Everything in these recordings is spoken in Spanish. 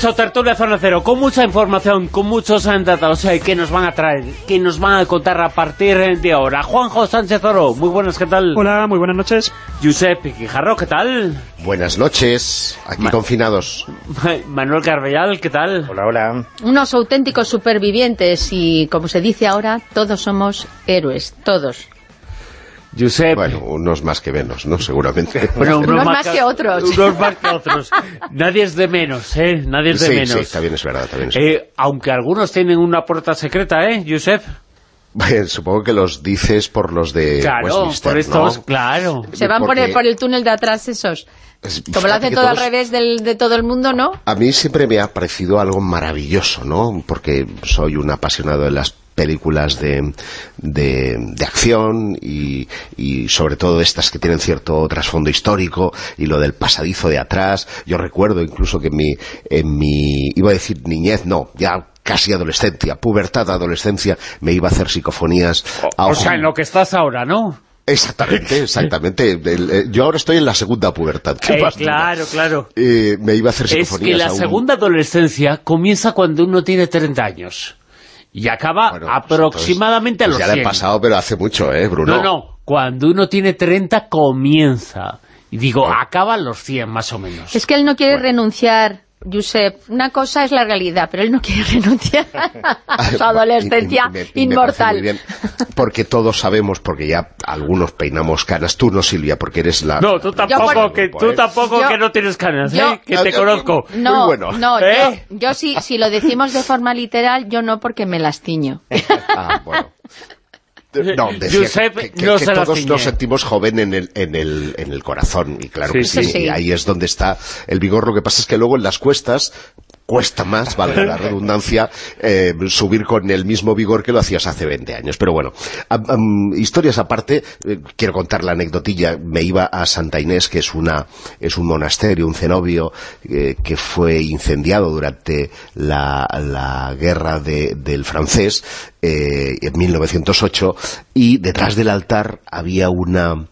Dicho, tertulia Zona Cero, con mucha información, con muchos datos eh, que nos van a traer, que nos van a contar a partir de ahora. Juanjo Sánchez Oro, muy buenas, ¿qué tal? Hola, muy buenas noches. Josep Quijarro, ¿qué tal? Buenas noches, aquí confinados. Manuel Carbellal, ¿qué tal? Hola, hola. Unos auténticos supervivientes y, como se dice ahora, todos somos héroes, todos. Josep. Bueno, unos más que menos, ¿no? Seguramente. Bueno, unos, más que otros. Unos más que otros. Nadie es de menos, ¿eh? Nadie es de sí, menos. Sí, también es verdad. También es eh, verdad. aunque algunos tienen una puerta secreta, ¿eh, Josep? Bueno, supongo que los dices por los de Claro, Westminster, por estos, ¿no? claro. Se van por Porque- el, por el túnel de atrás esos. Es- Como lo hace todo al todos- revés del, de todo el mundo, ¿no? A mí siempre me ha parecido algo maravilloso, ¿no? Porque soy un apasionado de las películas de, de, de acción y, y sobre todo estas que tienen cierto trasfondo histórico y lo del pasadizo de atrás. Yo recuerdo incluso que en mi, en mi iba a decir niñez, no, ya casi adolescencia, pubertad, adolescencia, me iba a hacer psicofonías. a O sea, en lo que estás ahora, ¿no? Exactamente, exactamente. Eh, yo ahora estoy en la segunda pubertad. ¿qué Eh, claro, claro. Eh, me iba a hacer Es psicofonías que la segunda adolescencia comienza cuando uno tiene 30 años. Y acaba Bueno, pues aproximadamente entonces, a pues los ya le 100. he pasado, pero hace mucho, ¿eh, Bruno? No, no, cuando uno tiene 30 comienza. Y digo, acaba a los 100 más o menos. Es que él no quiere renunciar, Josep. Una cosa es la realidad, pero él no quiere renunciar a su adolescencia me- me inmortal. bien, porque todos sabemos, porque ya algunos peinamos canas. Tú no, Silvia, porque eres la... No, tú tampoco, por- que, tú tampoco Yo- que no tienes canas, yo- ¿eh? Que te Yo- conozco. No, Muy bueno. no, ¿Eh? yo, yo sí, si lo decimos de forma literal, yo no porque me las tiño. Ah, bueno. No, decía Josep que, que- no que se las todos nos sentimos joven en el, en el, en el corazón, y claro Sí, que sí. sí, Sí. y ahí es donde está el vigor. Lo que pasa es que luego en las cuestas cuesta más, valga la redundancia, eh, subir con el mismo vigor que lo hacías hace 20 años. Pero bueno, historias aparte, eh, quiero contar la anecdotilla. Me iba a Santa Inés, que es una es un monasterio, un cenobio, eh, que fue incendiado durante la, la guerra de- del francés eh, en 1908, y detrás del altar había una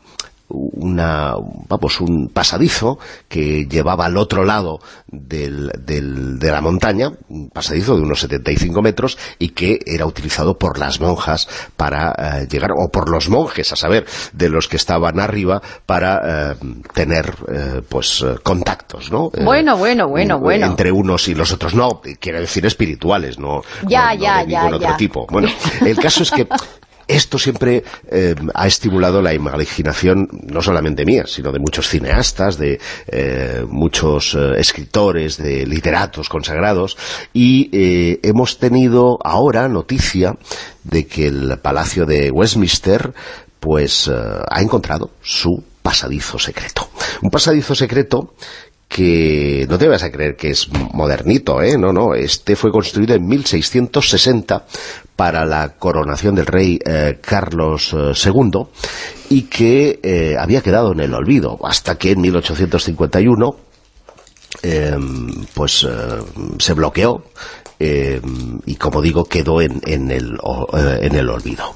una vamos un pasadizo que llevaba al otro lado del, del- de la montaña un pasadizo de unos 75 metros y que era utilizado por las monjas para eh, llegar o por los monjes a saber de los que estaban arriba para eh, tener eh, pues contactos ¿no? Bueno, bueno, bueno, bueno. entre unos y los otros no quiero decir espirituales no Ya, no- no ya, de ya, ningún otro tipo bueno el caso es que esto siempre eh, ha estimulado la imaginación, no solamente mía, sino de muchos cineastas, de eh, muchos eh, escritores, de literatos consagrados, y hemos tenido ahora noticia de que el Palacio de Westminster pues ha encontrado su pasadizo secreto. Un pasadizo secreto que no te vas a creer que es modernito, ¿eh? No, no, este fue construido en 1660 para la coronación del rey eh, Carlos eh, II y que eh, había quedado en el olvido hasta que en 1851 eh, pues eh, se bloqueó eh, y como digo quedó en, en, el, eh, en el olvido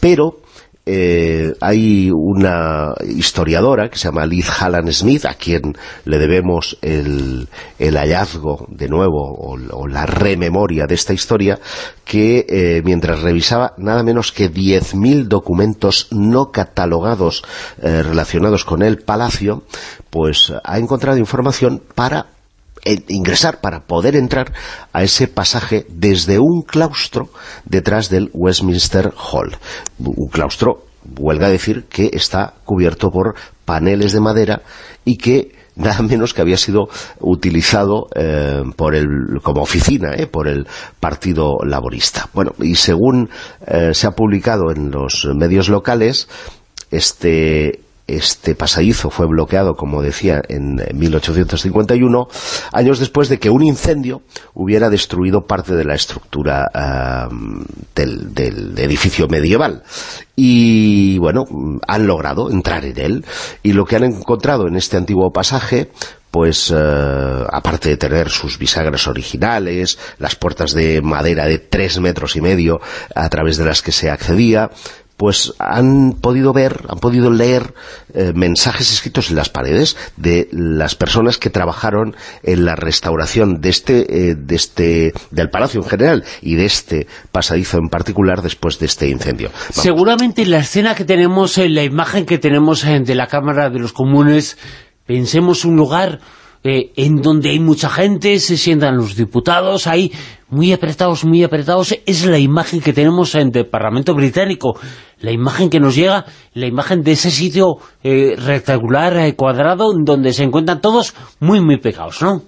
pero eh, hay una historiadora que se llama Liz Hallan Smith, a quien le debemos el, hallazgo de nuevo, o, la rememoria de esta historia, que eh, mientras revisaba nada menos que 10.000 documentos no catalogados eh, relacionados con el palacio, pues ha encontrado información para ingresar, para poder entrar a ese pasaje desde un claustro detrás del Westminster Hall. Un claustro, huelga decir, que está cubierto por paneles de madera y que nada menos que había sido utilizado eh, por el, como oficina eh, por el Partido Laborista. Bueno, y según eh, se ha publicado en los medios locales, este este pasadizo fue bloqueado, como decía, en 1851, años después de que un incendio hubiera destruido parte de la estructura ah, del, del edificio medieval. Y, bueno, han logrado entrar en él. Y lo que han encontrado en este antiguo pasaje pues eh, aparte de tener sus bisagras originales, las puertas de madera de tres metros y medio a través de las que se accedía, pues han podido ver, han podido leer eh, mensajes escritos en las paredes de las personas que trabajaron en la restauración de este, eh, de este, del Palacio en general y de este pasadizo en particular después de este incendio. Seguramente la escena que tenemos, en la imagen que tenemos de la Cámara de los Comunes, pensemos un lugar eh, en donde hay mucha gente, se sientan los diputados, ahí muy apretados, muy apretados, es la imagen que tenemos en el Parlamento Británico, la imagen que nos llega, la imagen de ese sitio eh, rectangular, eh, cuadrado, donde se encuentran todos muy, muy pegados, ¿no?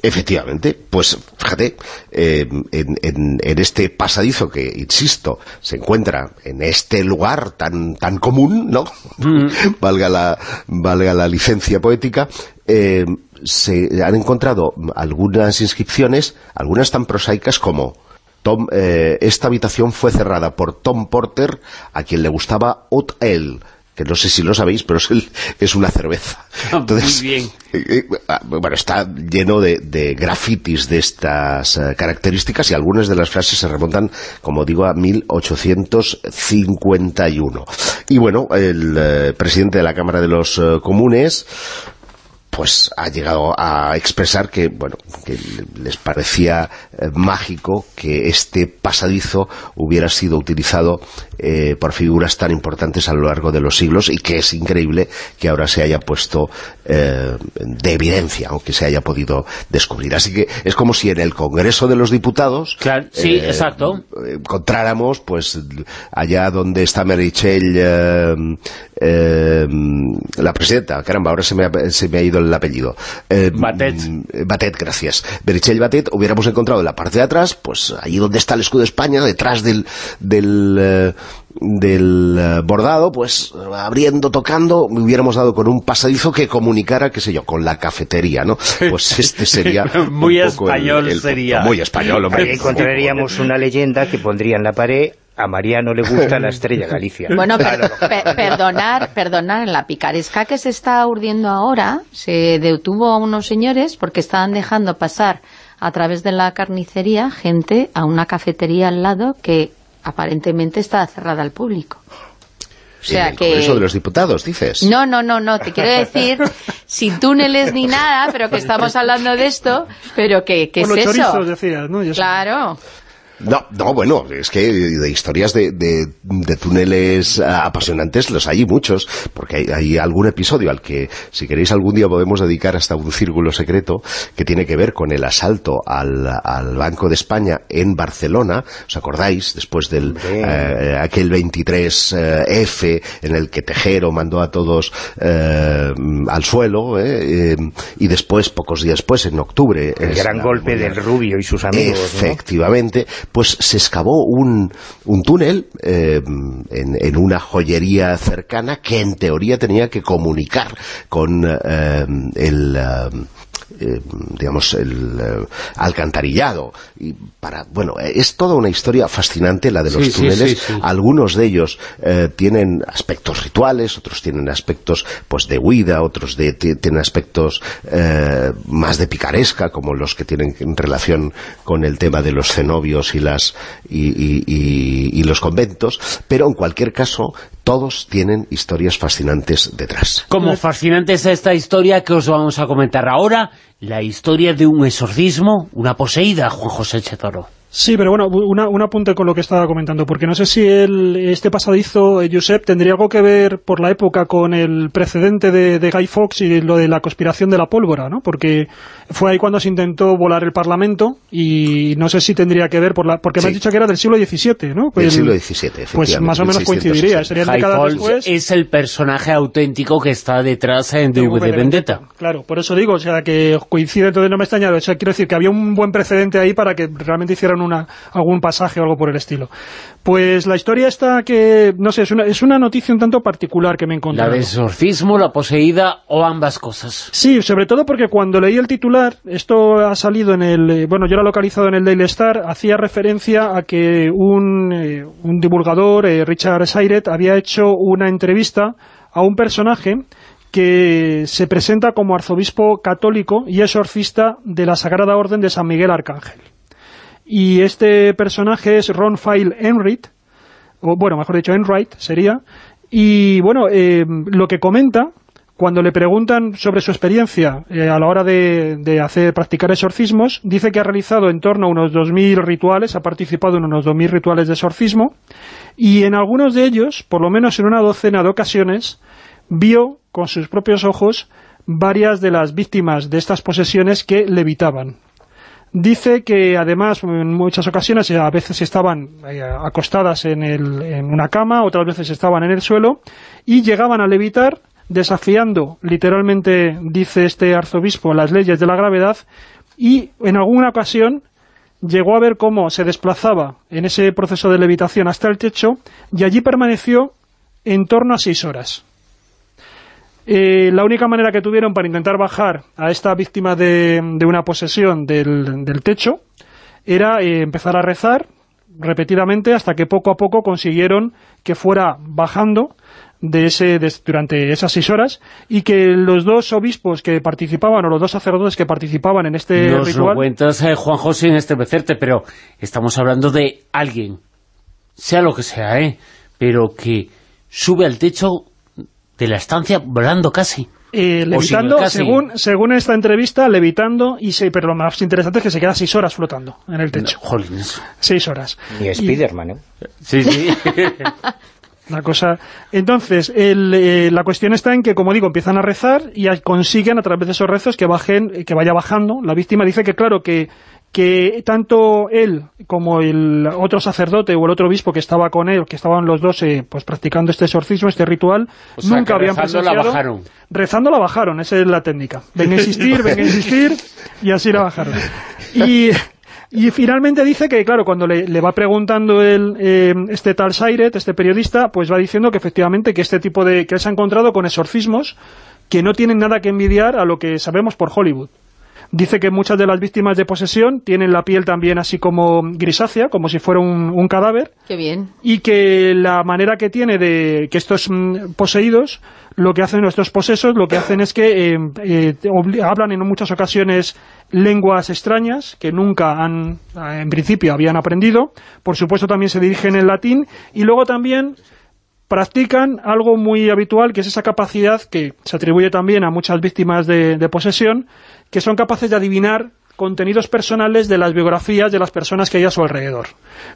Efectivamente, pues fíjate, en, este pasadizo que, insisto, se encuentra en este lugar tan tan común, ¿no? Mm. valga, la, valga la licencia poética, eh, se han encontrado algunas inscripciones, algunas tan prosaicas como Tom, eh, esta habitación fue cerrada por Tom Porter, a quien le gustaba Haute El, que no sé si lo sabéis, pero es, es una cerveza. Ah, Entonces, Muy bien. Eh, ah, bueno, está lleno de, de grafitis de estas características y algunas de las frases se remontan, como digo, a 1851. Y bueno, el presidente de la Cámara de los Comunes pues ha llegado a expresar que, bueno, que les parecía eh, mágico que este pasadizo hubiera sido utilizado eh, por figuras tan importantes a lo largo de los siglos y que es increíble que ahora se haya puesto eh, de evidencia, aunque se haya podido descubrir. Así que es como si en el Congreso de los Diputados claro, sí, exacto. encontráramos, pues, allá donde está Merichel, la presidenta, caramba, ahora se me ha, se me ha ido el apellido. Batet. Batet, gracias. Merichel Batet, hubiéramos encontrado en la parte de atrás, pues allí donde está el escudo de España, detrás del, del, del eh, bordado, pues abriendo, tocando, hubiéramos dado con un pasadizo que comunicara, qué sé yo, con la cafetería, ¿no? Pues este sería muy español sería. Muy español, hombre. encontraríamos una leyenda que pondría en la pared a Mariano le gusta la estrella Galicia. Bueno, perdonar, perdonar, la picaresca que se está urdiendo ahora, se detuvo a unos señores porque estaban dejando pasar a través de la carnicería gente a una cafetería al lado que aparentemente está cerrada al público. O sea que... de los Diputados, dices. No, no, no, no, te quiero decir, sin túneles ni nada, pero que estamos hablando de esto, pero que, ¿qué es eso? decías, ¿no? claro. No, no, bueno, es que de historias de, de, túneles apasionantes los hay muchos, porque hay, algún episodio al que, si queréis algún día podemos dedicar hasta un círculo secreto que tiene que ver con el asalto al, al Banco de España en Barcelona, ¿os acordáis? Después del eh, aquel 23F eh, en el que Tejero mandó a todos eh, al suelo, y después, pocos días después, en octubre... El gran golpe del Rubio y sus amigos, Efectivamente, pues se excavó un, un túnel eh, en, en, una joyería cercana que en teoría tenía que comunicar con eh, el... Eh, eh, digamos, el eh, alcantarillado. Y para, bueno, es toda una historia fascinante la de los túneles. Algunos de ellos eh, tienen aspectos rituales, otros tienen aspectos pues de huida, otros de, tienen aspectos más de picaresca, como los que tienen en relación con el tema de los cenobios y, las, y, y los conventos, pero en cualquier caso todos tienen historias fascinantes detrás. Como fascinante es esta historia que os vamos a comentar ahora, la historia de un exorcismo, una poseída, Juan José Chetoro. Sí, pero bueno, un apunte con lo que estaba comentando, porque no sé si el, este pasadizo, eh, Josep, tendría algo que ver por la época con el precedente de, de Guy Fawkes y lo de la conspiración de la pólvora, ¿no? Porque fue ahí cuando se intentó volar el Parlamento y no sé si tendría que ver, por la porque me has dicho que era del siglo XVII, ¿no? Pues, del siglo XVII, Pues más o menos coincidiría. Sería después. es el personaje auténtico que está detrás de, de de Vendetta. Claro, por eso digo, o sea, que coincide, entonces no me extraña. O sea, quiero decir que había un buen precedente ahí para que realmente hicieran una, algún pasaje o algo por el estilo. Pues la historia está que, no sé, es una, es una noticia un tanto particular que me he La del exorcismo, la poseída o ambas cosas. Sí, sobre todo porque cuando leí el titular, esto ha salido en el, eh, bueno, yo lo he localizado en el Daily Star, hacía referencia a que un, eh, un divulgador, eh, Richard Sairet, había hecho una entrevista a un personaje que se presenta como arzobispo católico y exorcista de la Sagrada Orden de San Miguel Arcángel. Y este personaje es Ron File Enrit, o bueno, mejor dicho, Enright sería, y bueno, eh, lo que comenta, cuando le preguntan sobre su experiencia eh, a la hora de, de, hacer practicar exorcismos, dice que ha realizado en torno a unos 2.000 rituales, ha participado en unos 2.000 rituales de exorcismo, y en algunos de ellos, por lo menos en una docena de ocasiones, vio con sus propios ojos varias de las víctimas de estas posesiones que levitaban. Dice que además en muchas ocasiones a veces estaban eh, acostadas en, el, en una cama, otras veces estaban en el suelo y llegaban a levitar desafiando literalmente, dice este arzobispo, las leyes de la gravedad y en alguna ocasión llegó a ver cómo se desplazaba en ese proceso de levitación hasta el techo y allí permaneció en torno a seis horas. Eh, la única manera que tuvieron para intentar bajar a esta víctima de, de una posesión del, del techo era eh, empezar a rezar repetidamente hasta que poco a poco consiguieron que fuera bajando de ese de, durante esas seis horas y que los dos obispos que participaban o los dos sacerdotes que participaban en este Nos ritual... lo cuentas, eh, Juan José, en estremecerte, pero estamos hablando de alguien, sea lo que sea, ¿eh? pero que sube al techo de la estancia volando casi. Eh, levitando, según, según esta entrevista, levitando, y se, pero lo más interesante es que se queda seis horas flotando en el techo. No, jolines. Seis horas. Ni Spiderman, ¿eh? Sí, sí. La cosa... Entonces, el, eh, la cuestión está en que, como digo, empiezan a rezar y consiguen a través de esos rezos que bajen, que vaya bajando. La víctima dice que, claro, que que tanto él como el otro sacerdote o el otro obispo que estaba con él, que estaban los dos eh, pues practicando este exorcismo, este ritual, O sea, nunca habían rezando la bajaron. Rezando la bajaron, esa es la técnica. Venga a insistir, venga a insistir, y así la bajaron. Y, y finalmente dice que, claro, cuando le, le va preguntando el, eh, este tal Sairet, este periodista, pues va diciendo que efectivamente que este tipo de... que él se ha encontrado con exorcismos que no tienen nada que envidiar a lo que sabemos por Hollywood. Dice que muchas de las víctimas de posesión tienen la piel también así como grisácea, como si fuera un, un cadáver, Qué bien. y que la manera que tiene de que estos mm, poseídos, lo que hacen nuestros posesos, lo que hacen es que eh, eh, hablan en muchas ocasiones lenguas extrañas que nunca han, eh, en principio, habían aprendido. Por supuesto también se dirigen en latín y luego también practican algo muy habitual, que es esa capacidad que se atribuye también a muchas víctimas de, de posesión, que son capaces de adivinar contenidos personales de las biografías de las personas que hay a su alrededor.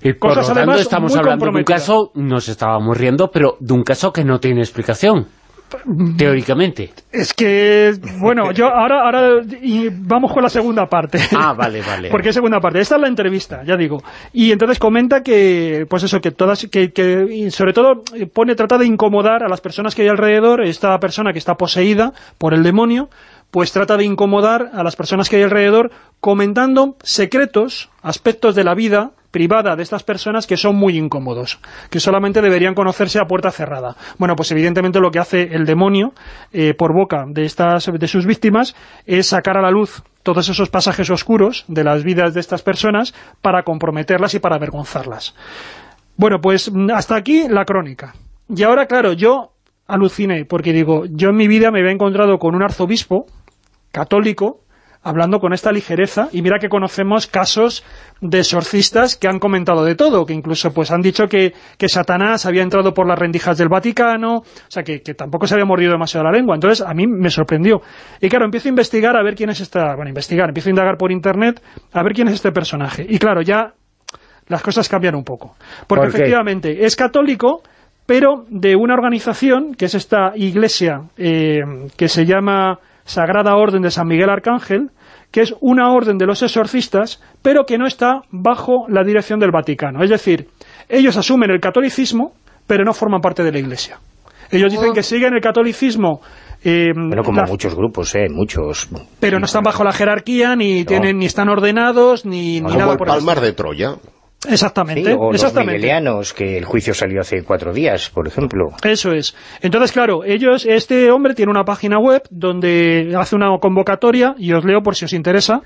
Y por Cosas, lo tanto además, estamos hablando de un caso, nos estábamos riendo, pero de un caso que no tiene explicación, teóricamente. Es que, bueno, yo ahora, ahora y vamos con la segunda parte. Ah, vale, vale. Porque es segunda parte. Esta es la entrevista, ya digo. Y entonces comenta que, pues eso, que todas, que, que y sobre todo pone, trata de incomodar a las personas que hay alrededor, esta persona que está poseída por el demonio, pues trata de incomodar a las personas que hay alrededor comentando secretos, aspectos de la vida privada de estas personas que son muy incómodos, que solamente deberían conocerse a puerta cerrada. Bueno, pues evidentemente lo que hace el demonio eh, por boca de estas de sus víctimas es sacar a la luz todos esos pasajes oscuros de las vidas de estas personas para comprometerlas y para avergonzarlas. Bueno, pues mm, hasta aquí la crónica. Y ahora, claro, yo aluciné, porque digo, yo en mi vida me había encontrado con un arzobispo católico hablando con esta ligereza, y mira que conocemos casos de exorcistas que han comentado de todo, que incluso pues han dicho que, que Satanás había entrado por las rendijas del Vaticano, o sea, que, que tampoco se había mordido demasiado la lengua, entonces a mí me sorprendió. Y claro, empiezo a investigar a ver quién es esta, bueno, investigar, empiezo a indagar por internet a ver quién es este personaje, y claro, ya las cosas cambian un poco, porque efectivamente es católico, pero de una organización, que es esta iglesia eh, que se llama Sagrada Orden de San Miguel Arcángel, que es una orden de los exorcistas, pero que no está bajo la dirección del Vaticano. Es decir, ellos asumen el catolicismo, pero no forman parte de la iglesia. Ellos dicen que siguen el catolicismo... eh, Bueno, como la- muchos grupos, ¿eh? Muchos. pero no están bajo la jerarquía, ni tienen ni están ordenados, ni, ni Como nada el por el Palmar de Troya. Sí, Exactamente, o los exactamente. miguelianos, que el juicio salió hace cuatro días, por ejemplo. Eso es. Entonces, claro, ellos, este hombre tiene una página web donde hace una convocatoria, y os leo por si os interesa,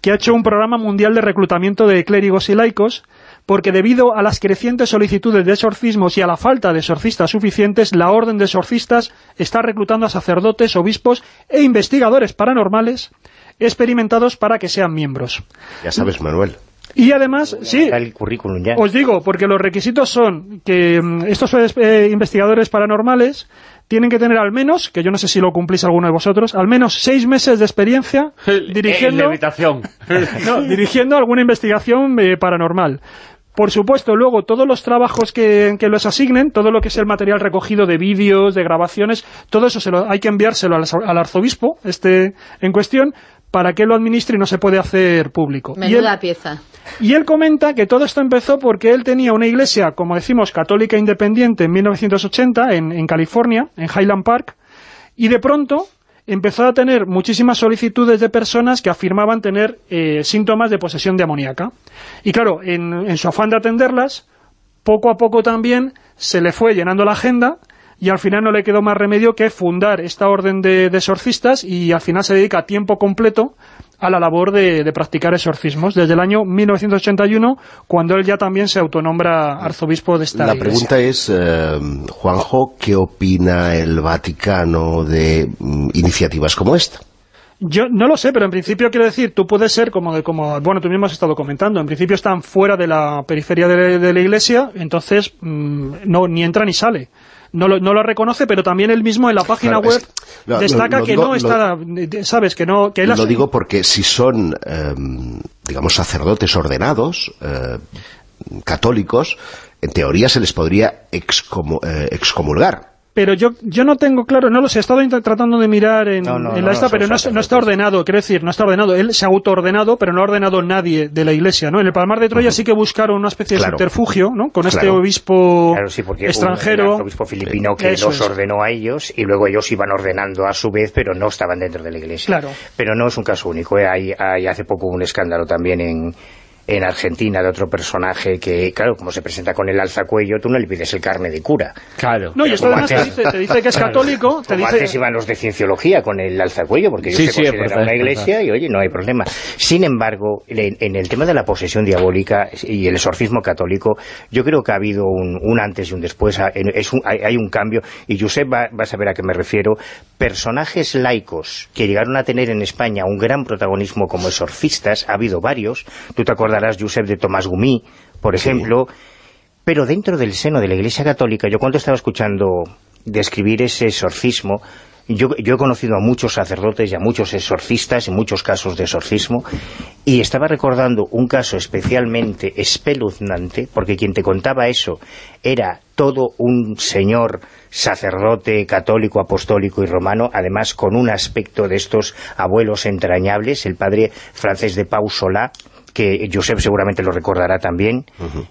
que ha hecho un programa mundial de reclutamiento de clérigos y laicos, porque debido a las crecientes solicitudes de exorcismos y a la falta de exorcistas suficientes, la orden de exorcistas está reclutando a sacerdotes, obispos e investigadores paranormales experimentados para que sean miembros. Ya sabes, Manuel, Y además, sí, Está el currículum ya. os digo, porque los requisitos son que mm, estos eh, investigadores paranormales tienen que tener al menos, que yo no sé si lo cumplís alguno de vosotros, al menos seis meses de experiencia En dirigiendo, levitación. no, dirigiendo alguna investigación eh, paranormal. Por supuesto, luego, todos los trabajos que, que los asignen, todo lo que es el material recogido de vídeos, de grabaciones, todo eso se lo, hay que enviárselo al, al arzobispo este en cuestión para que lo administre y no se puede hacer público. Y él- Menuda pieza. y él comenta que todo esto empezó porque él tenía una iglesia, como decimos, católica independiente en 1980 en, en California, en Highland Park, y de pronto empezó a tener muchísimas solicitudes de personas que afirmaban tener eh, síntomas de posesión demoníaca. Y claro, en, en su afán de atenderlas, poco a poco también se le fue llenando la agenda y al final no le quedó más remedio que fundar esta orden de, de exorcistas y al final se dedica a tiempo completo a la labor de, de practicar exorcismos desde el año 1981 cuando él ya también se autonombra arzobispo de esta La iglesia. pregunta es, eh, Juanjo, ¿qué opina el Vaticano de mm, iniciativas como esta? Yo no lo sé, pero en principio quiero decir, tú puedes ser como, de, como bueno, tú mismo has estado comentando, en principio están fuera de la periferia de, de la iglesia, entonces mm, no ni entra ni sale. No lo, no lo reconoce, pero también él mismo en la página Claro, web destaca lo que digo- no lo- está, sabes, que no, que él Lo digo porque si son, eh, digamos, sacerdotes ordenados, eh, católicos, en teoría se les podría excomu- eh, excomulgar. Pero yo, yo no tengo claro, no lo sé, he estado tratando de mirar en, No, no, en no, la esta, no, pero son no, es- no está ordenado, quiero decir, no está ordenado. Él se ha autoordenado, pero no ha ordenado nadie de la iglesia, ¿no? En el Palmar de Troya sí que buscaron una especie Claro. de subterfugio, ¿no? Con este obispo Claro, sí, porque extranjero. un arzobispo filipino que Eso los es. ordenó a ellos y luego ellos iban ordenando a su vez, pero no estaban dentro de la iglesia. Claro. Pero no es un caso único. ¿eh? Hay, hay hace poco un escándalo también en, en Argentina de otro personaje que, claro, como se presenta con el alzacuello, tú no le pides el carne de cura. Claro. No, y esto además te dice, te dice que es católico, te Como dice... antes iban los de cienciología con el alzacuello, porque Sí, se sí, consideran por una iglesia y oye, no hay problema. Sin embargo, en, en el tema de la posesión diabólica y el exorcismo católico, yo creo que ha habido un, un antes y un después, es un- hay, hay un cambio, y Josep va, va a saber a qué me refiero, personajes laicos que llegaron a tener en España un gran protagonismo como exorcistas, ha habido varios, tú te acordarás, Josep, de Tomás Gumí, por ejemplo, pero dentro del seno de la Iglesia Católica, yo cuando estaba escuchando describir ese exorcismo, yo, yo he conocido a muchos sacerdotes y a muchos exorcistas y muchos casos de exorcismo, y estaba recordando un caso especialmente espeluznante, porque quien te contaba eso era todo un señor sacerdote católico, apostólico y romano, además con un aspecto de estos abuelos entrañables, el padre francés de Pau Solá, que Josep seguramente lo recordará también,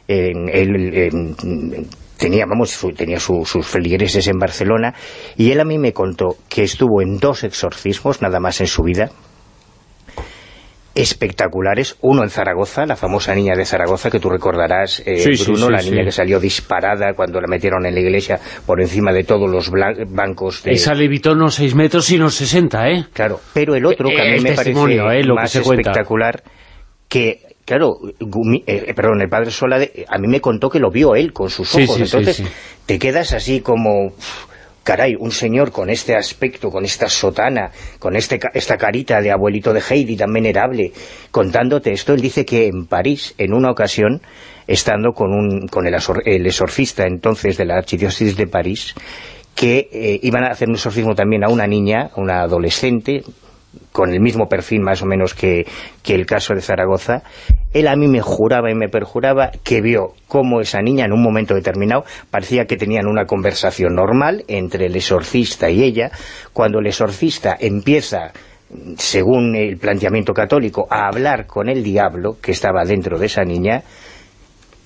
en- él en- tenía, vamos, su- tenía su- sus feligreses en Barcelona, y él a mí me contó que estuvo en dos exorcismos, nada más en su vida, espectaculares, uno en Zaragoza, la famosa niña de Zaragoza que tú recordarás, eh, Sí, Bruno, sí, la niña que salió disparada cuando la metieron en la iglesia por encima de todos los bancos de... Esa levitó unos 6 metros y unos 60, ¿eh? Claro, pero el otro que a Eh, mí el me parece eh, más cuenta. Que, claro, Gumi- eh, perdón, el padre Sola, de- a mí me contó que lo vio él con sus ojos, sí, sí, entonces sí. te quedas así como... Caray, un señor con este aspecto, con esta sotana, con este, esta carita de abuelito de Heidi tan venerable, contándote esto, él dice que en París, en una ocasión, estando con, un, con el, asor- el exorcista entonces de la archidiócesis de París, que eh, iban a hacer un exorcismo también a una niña, a una adolescente, con el mismo perfil más o menos que, que el caso de Zaragoza, él a mí me juraba y me perjuraba que vio cómo esa niña en un momento determinado parecía que tenían una conversación normal entre el exorcista y ella, cuando el exorcista empieza según el planteamiento católico, a hablar con el diablo que estaba dentro de esa niña,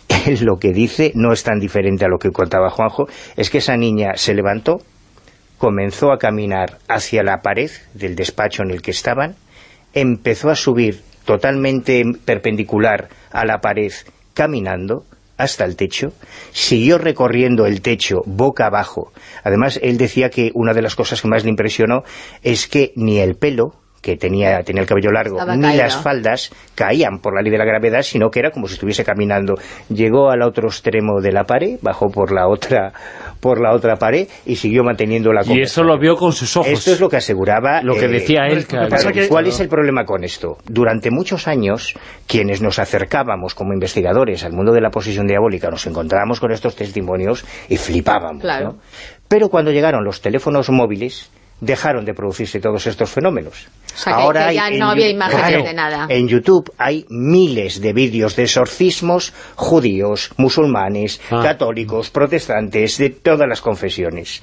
lo que dice no es tan diferente a lo que contaba Juanjo, es que esa niña se levantó, comenzó a caminar hacia la pared del despacho en el que estaban, empezó a subir totalmente perpendicular a la pared caminando hasta el techo, siguió recorriendo el techo boca abajo. Además, él decía que una de las cosas que más le impresionó es que ni el pelo que tenía, tenía el cabello largo, Estaba ni caído. las faldas caían por la ley de la gravedad, sino que era como si estuviese caminando. Llegó al otro extremo de la pared, bajó por la otra por la otra pared y siguió manteniendo la Y eso lo vio con sus ojos. Esto es lo que aseguraba... Lo que eh, decía él. Claro, que- ¿Cuál es el problema con esto? Durante muchos años, quienes nos acercábamos como investigadores al mundo de la posesión diabólica, nos encontrábamos con estos testimonios y flipábamos. Claro. ¿no? Pero cuando llegaron los teléfonos móviles, dejaron de producirse todos estos fenómenos. O sea, que- que hay ya en no había Yu- imágenes Claro, de nada. En YouTube hay miles de vídeos de exorcismos judíos, musulmanes, Ah. católicos, protestantes, de todas las confesiones.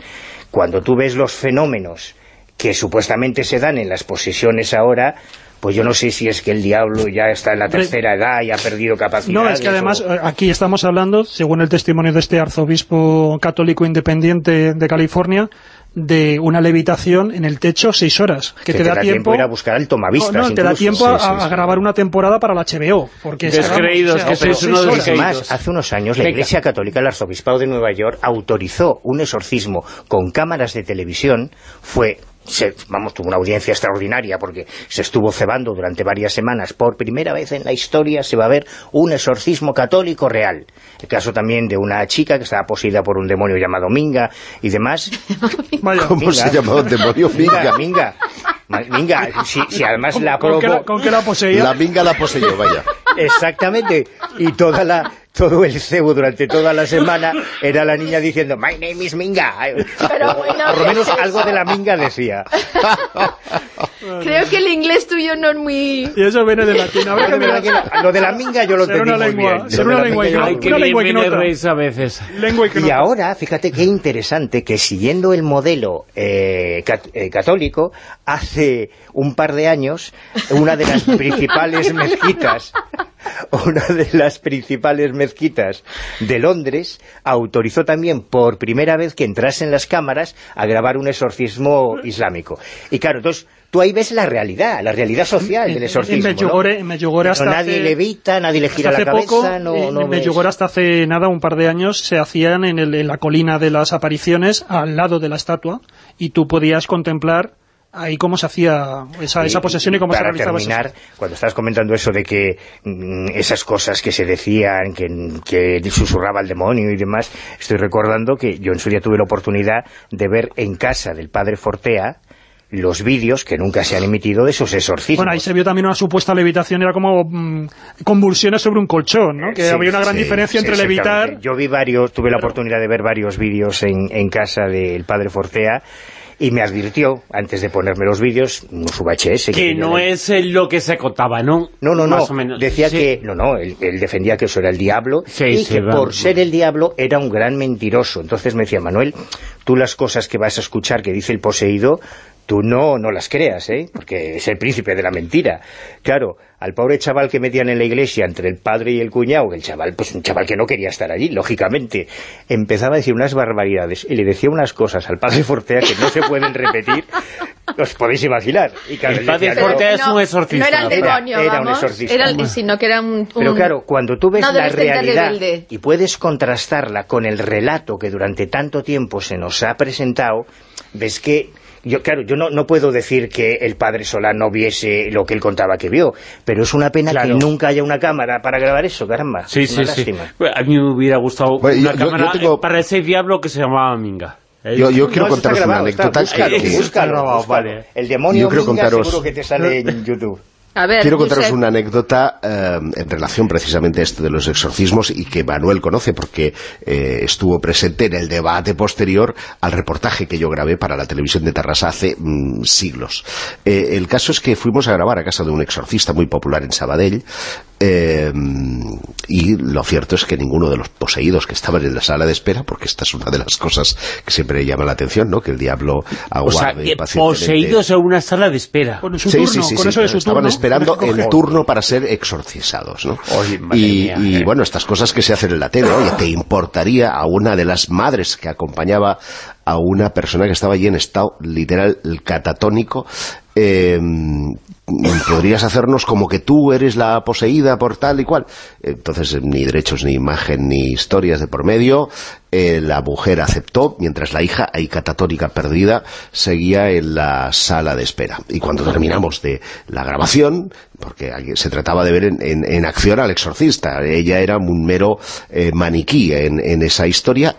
Cuando tú ves los fenómenos que supuestamente se dan en las posesiones ahora, pues yo no sé si es que el diablo ya está en la tercera edad y ha perdido capacidad. No, es que además eh, aquí estamos hablando, según el testimonio de este arzobispo católico independiente de California, de una levitación en el techo seis horas, que, te, da tiempo... ir a buscar al tomavistas. no, no, te da tiempo a, Sí, sí, a sí. grabar una temporada para la HBO. Porque es que, vamos, Descreídos, o sea, que pero sois uno de los más, hace unos años la Venga. Iglesia Católica, el Arzobispado de Nueva York, autorizó un exorcismo con cámaras de televisión. Fue, se- vamos, tuvo una audiencia extraordinaria porque se estuvo cebando durante varias semanas. Por primera vez en la historia se va a ver un exorcismo católico real. El caso también de una chica que estaba poseída por un demonio llamado Minga y demás. Vaya, ¿Cómo Minga. se llamaba el demonio? Minga, Minga. Minga. Minga, si, si además la ¿Con, qué la, probó... con qué la poseía? La minga la poseyó, vaya. Exactamente. Y toda la, todo el cebo durante toda la semana era la niña diciendo My name is Minga. Pero bueno, Por lo menos ¿qué es algo de la Minga decía. Creo que el inglés tuyo no es muy... Y eso viene de latín. Lo de la Minga yo lo entendí una muy lengua- bien. ser una lengua Minga yo lo Ay, ignorante. que lengua a veces. Lengua y Y ahora, fíjate qué interesante que siguiendo el modelo eh, cat- eh, católico, hace un par de años, una de las principales mezquitas, una de las principales mezquitas de Londres, autorizó también por primera vez que entrasen las cámaras a grabar un exorcismo islámico. Y claro, entonces, tú ahí ves la realidad, la realidad social del En exorcismo. en hasta No, nadie hace- levita, nadie le gira la cabeza, poco, no, en, no en ves- Medjugorje hasta hace nada, un par de años, se hacían en, el- en la colina de las apariciones, al lado de la estatua, y tú podías contemplar ahí cómo se hacía esa, esa posesión y cómo se para realizaba eso. terminar, cuando estabas comentando eso de que mm, esas cosas que se decían, que, que susurraba el demonio y demás, estoy recordando que yo en su día tuve la oportunidad de ver en casa del padre Fortea los vídeos que nunca se han emitido de esos exorcismos. Bueno, ahí se vio también una supuesta levitación, era como mm, convulsiones sobre un colchón, ¿no? Que Sí, había una gran sí, diferencia Sí, entre levitar... Yo vi varios, tuve la oportunidad de ver varios vídeos en, en casa del padre Fortea y me advirtió, antes de ponerme los vídeos, unos VHS. Que tenía no es lo que se contaba, ¿no? No, no, no. Más o menos. Decía Sí. que, no, no, él, él defendía que eso era el diablo Sí, y sí, que va. por ser el diablo era un gran mentiroso. Entonces me decía, Manuel, tú las cosas que vas a escuchar que dice el poseído, tú no, no las creas, ¿eh? Porque es el príncipe de la mentira. Claro, al pobre chaval que metían en la iglesia entre el padre y el cuñado, el chaval, pues un chaval que no quería estar allí, lógicamente, empezaba a decir unas barbaridades y le decía unas cosas al padre Fortea que no se pueden repetir, os podéis imaginar. Y claro, El padre decía, "No, Fortea es un exorcista. No era el demonio, era un vamos. exorcista. Era el- sino que era un... un- pero claro, cuando tú ves la realidad y puedes contrastarla con el relato que durante tanto tiempo se nos ha presentado, ves que yo claro, yo no, no puedo decir que el padre Solá no viese lo que él contaba que vio, pero es una pena Claro. que nunca haya una cámara para grabar eso, caramba. Sí, Es sí, una sí. A mí me hubiera gustado Bueno, una yo- yo- yo cámara tengo- para ese diablo que se llamaba Minga. Yo, yo No, quiero eso contaros está una grabado, está, anécdota búscalo, que- Está búscalo, grabado, búscalo. vale. El demonio Yo Minga contaros- seguro que te sale en YouTube. A ver, Quiero contaros Josep, una anécdota eh, en relación precisamente a esto de los exorcismos y que Manuel conoce porque eh, estuvo presente en el debate posterior al reportaje que yo grabé para la televisión de Tarrasa hace mm, siglos. Eh, el caso es que fuimos a grabar a casa de un exorcista muy popular en Sabadell eh, y lo cierto es que ninguno de los poseídos que estaban en la sala de espera, porque esta es una de las cosas que siempre llama la atención, ¿no? que el diablo O sea, aguarde que pacientemente. poseídos en una sala de espera. Con su Sí, turno, sí, sí, con sí, eso de su estaban turno, esperando el turno para ser exorcizados, ¿no? Oye, y, mía, y, eh. bueno, estas cosas que se hacen en la tele, oye, ¿te importaría a una de las madres que acompañaba a una persona que estaba allí en estado literal catatónico, eh, podrías hacernos como que tú eres la poseída por tal y cual. Entonces, ni derechos, ni imagen, ni historias de por medio. Eh, la mujer aceptó, mientras la hija, ahí catatónica perdida, seguía en la sala de espera. Y cuando terminamos de la grabación, porque se trataba de ver en, acción al exorcista, ella era un mero eh, maniquí en esa historia,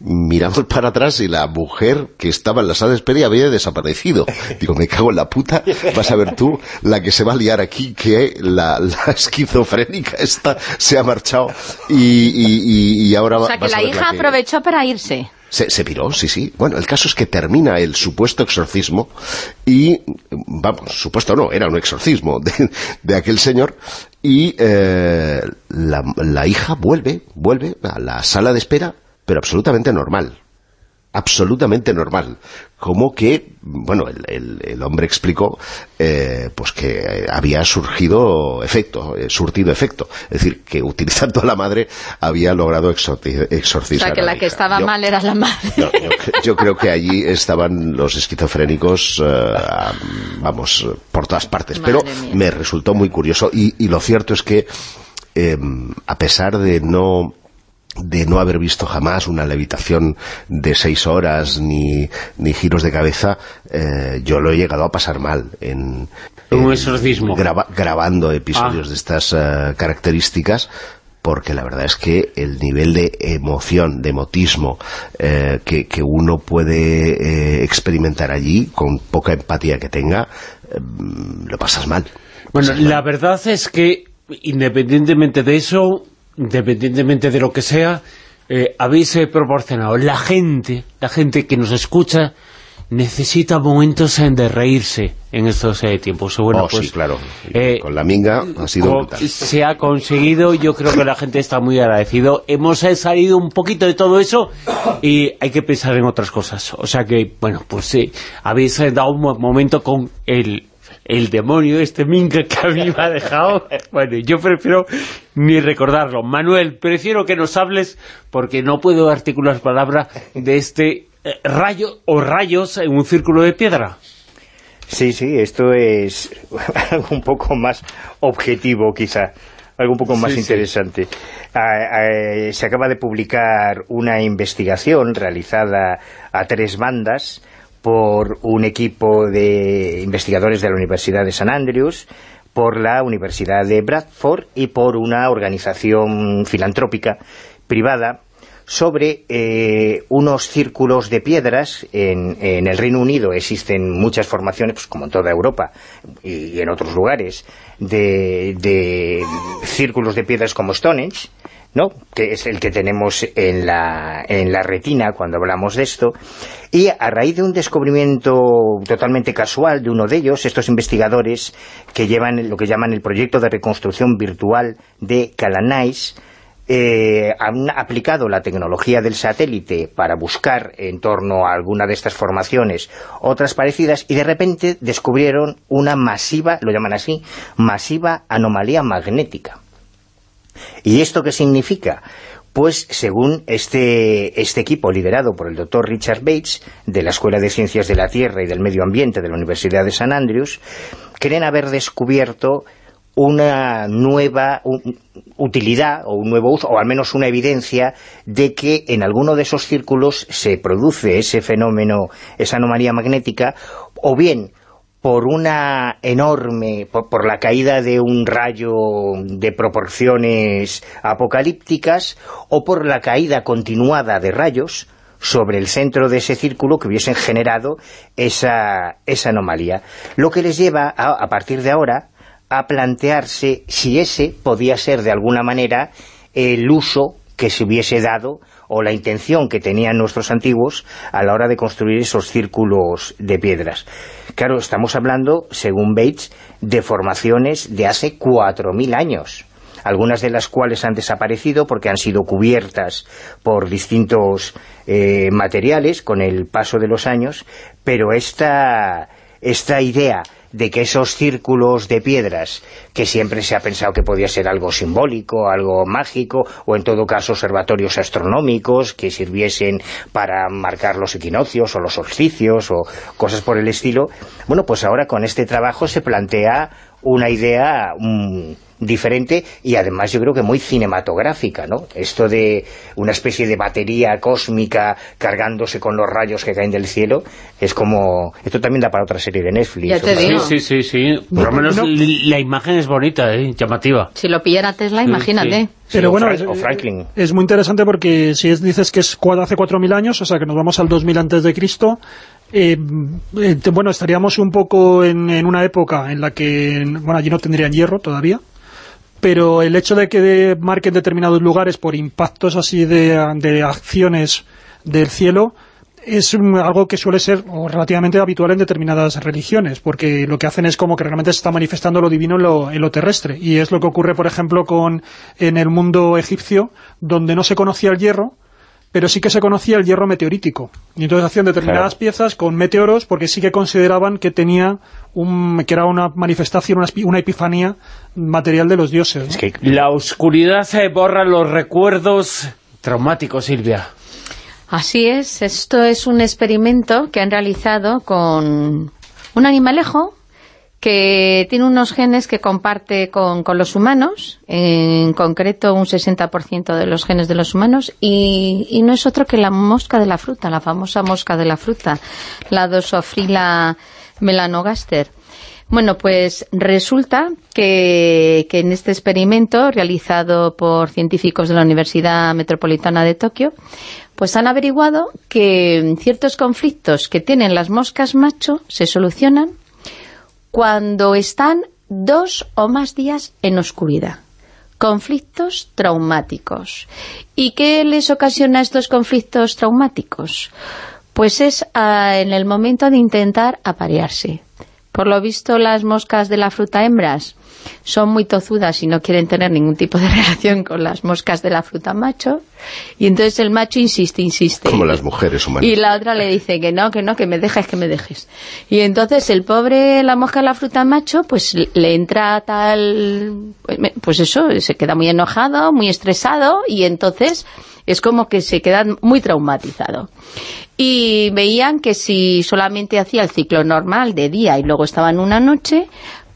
miramos para atrás y la mujer que estaba en la sala de espera había desaparecido. Digo, me cago en la puta, vas a ver tú la que se va a liar aquí, que la, esquizofrénica esta se ha marchado y, ahora va O sea, que la hija aprovechó para irse. Se, piró, sí, sí. Bueno, el caso es que termina el supuesto exorcismo y, vamos, supuesto no, era un exorcismo de, aquel señor y eh, la, la hija vuelve, vuelve a la sala de espera pero absolutamente normal absolutamente normal. Como que, bueno, el, hombre explicó eh, pues que había surgido efecto, eh, surtido efecto. Es decir, que utilizando a la madre había logrado exorcizar. O sea, que la, que estaba mal era la madre. yo, creo que allí estaban los esquizofrénicos, eh, vamos, por todas partes. pero me resultó muy curioso. Y, y lo cierto es que, a pesar de no de no haber visto jamás una levitación de seis horas ni, ni giros de cabeza, eh, yo lo he llegado a pasar mal en, un exorcismo grabando episodios ah. de estas eh, características porque la verdad es que el nivel de emoción, de emotismo eh, que, que, uno puede experimentar allí, con poca empatía que tenga, lo pasas mal. bueno, la verdad es que, independientemente de eso, independientemente de lo que sea, eh, habéis eh, proporcionado. La gente, la gente que nos escucha, necesita momentos de reírse en estos eh, tiempos. Bueno, oh, pues, sí, claro. con la minga ha sido Se ha conseguido, yo creo que la gente está muy agradecido. Hemos salido un poquito de todo eso y hay que pensar en otras cosas. O sea que, bueno, pues sí, habéis dado un momento con el el demonio este minga que a mí me ha dejado, bueno, yo prefiero ni recordarlo. Manuel, prefiero que nos hables, porque no puedo articular palabra, de este eh, rayo o rayos en un círculo de piedra. Sí, sí, esto es algo un poco más objetivo quizá, algo un poco más interesante. Ah, ah, se acaba de publicar una investigación realizada a tres bandas por un equipo de investigadores de la Universidad de San Andrews, por la Universidad de Bradford y por una organización filantrópica privada sobre eh, unos círculos de piedras. En, el Reino Unido existen muchas formaciones, pues, como en toda Europa y, en otros lugares, de, de, círculos de piedras como Stonehenge, ¿no? que es el que tenemos en la, en la retina cuando hablamos de esto, y a raíz de un descubrimiento totalmente casual de uno de ellos, estos investigadores que llevan lo que llaman el proyecto de reconstrucción virtual de Calanais, eh, han aplicado la tecnología del satélite para buscar en torno a alguna de estas formaciones otras parecidas y de repente descubrieron una masiva, lo llaman así, masiva anomalía magnética. ¿Y esto qué significa? Pues según este, este equipo liderado por el doctor Richard Bates, de la Escuela de Ciencias de la Tierra y del Medio Ambiente de la Universidad de San Andrews, creen haber descubierto una nueva utilidad o un nuevo uso, o al menos una evidencia de que en alguno de esos círculos se produce ese fenómeno, esa anomalía magnética, o bien por una enorme, por, la caída de un rayo de proporciones apocalípticas o por la caída continuada de rayos sobre el centro de ese círculo que hubiesen generado esa, esa anomalía. Lo que les lleva, a, a partir de ahora, a plantearse si ese podía ser de alguna manera el uso que se hubiese dado o la intención que tenían nuestros antiguos a la hora de construir esos círculos de piedras. Claro, estamos hablando, según Bates, de formaciones de hace 4.000 años algunas de las cuales han desaparecido porque han sido cubiertas por distintos eh, materiales con el paso de los años, pero esta, esta idea de que esos círculos de piedras, que siempre se ha pensado que podía ser algo simbólico, algo mágico, o en todo caso observatorios astronómicos que sirviesen para marcar los equinoccios o los solsticios o cosas por el estilo, bueno, pues ahora con este trabajo se plantea una idea mm, diferente y además yo creo que muy cinematográfica, ¿no? Esto de una especie de batería cósmica cargándose con los rayos que caen del cielo, es como... Esto también da para otra serie de Netflix. Ya te digo. Sí, sí, sí, sí. Por lo menos la imagen es bonita, ¿eh? llamativa. Si lo pillara Tesla, Sí, imagínate. sí. Sí, Pero o bueno, o Franklin. es muy interesante porque si es- dices que es hace 4.000 años, o sea que nos vamos al 2000 antes de Cristo, eh, eh, bueno, estaríamos un poco en, una época en la que, bueno, allí no tendrían hierro todavía, pero el hecho de que marquen determinados lugares por impactos así de, de acciones del cielo es algo que suele ser relativamente habitual en determinadas religiones, porque lo que hacen es como que realmente se está manifestando lo divino en lo, en lo terrestre, y es lo que ocurre, por ejemplo, con en el mundo egipcio, donde no se conocía el hierro, pero sí que se conocía el hierro meteorítico. Y entonces hacían determinadas Claro. piezas con meteoros porque sí que consideraban que tenía un, que era una manifestación, una, una epifanía material de los dioses. ¿no? Es que La oscuridad se borra los recuerdos traumáticos, Silvia. Así es, esto es un experimento que han realizado con un animalejo que tiene unos genes que comparte con, con los humanos, en concreto un 60% de los genes de los humanos, y, no es otro que la mosca de la fruta, la famosa mosca de la fruta, la Drosophila melanogaster. Bueno, pues resulta que, que en este experimento realizado por científicos de la Universidad Metropolitana de Tokio, pues han averiguado que ciertos conflictos que tienen las moscas macho se solucionan cuando están dos o más días en oscuridad. Conflictos traumáticos. ¿Y qué les ocasiona estos conflictos traumáticos? Pues es ah, en el momento de intentar aparearse. Por lo visto, las moscas de la fruta hembras son muy tozudas y no quieren tener ningún tipo de relación con las moscas de la fruta macho. Y entonces el macho insiste, insiste. Como las mujeres humanas. Y la otra le dice que no, que no, que me dejes, que me dejes. Y entonces el pobre, la mosca de la fruta macho, pues le entra tal... Pues eso, se queda muy enojado, muy estresado y entonces es como que se queda muy traumatizado. Y veían que si solamente hacía el ciclo normal de día y luego estaban una noche,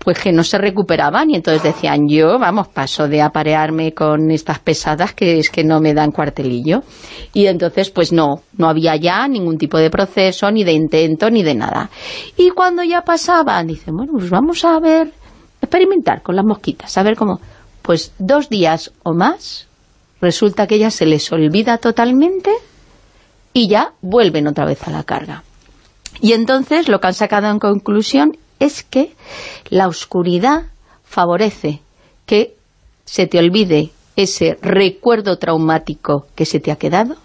pues que no se recuperaban y entonces decían yo, vamos, paso de aparearme con estas pesadas que es que no me dan cuartelillo. Y entonces pues no, no había ya ningún tipo de proceso, ni de intento, ni de nada. Y cuando ya pasaban, dicen, bueno, pues vamos a ver experimentar con las mosquitas, a ver cómo pues dos días o más resulta que ellas se les olvida totalmente y ya vuelven otra vez a la carga. Y entonces lo que han sacado en conclusión es que la oscuridad favorece que se te olvide ese recuerdo traumático que se te ha quedado,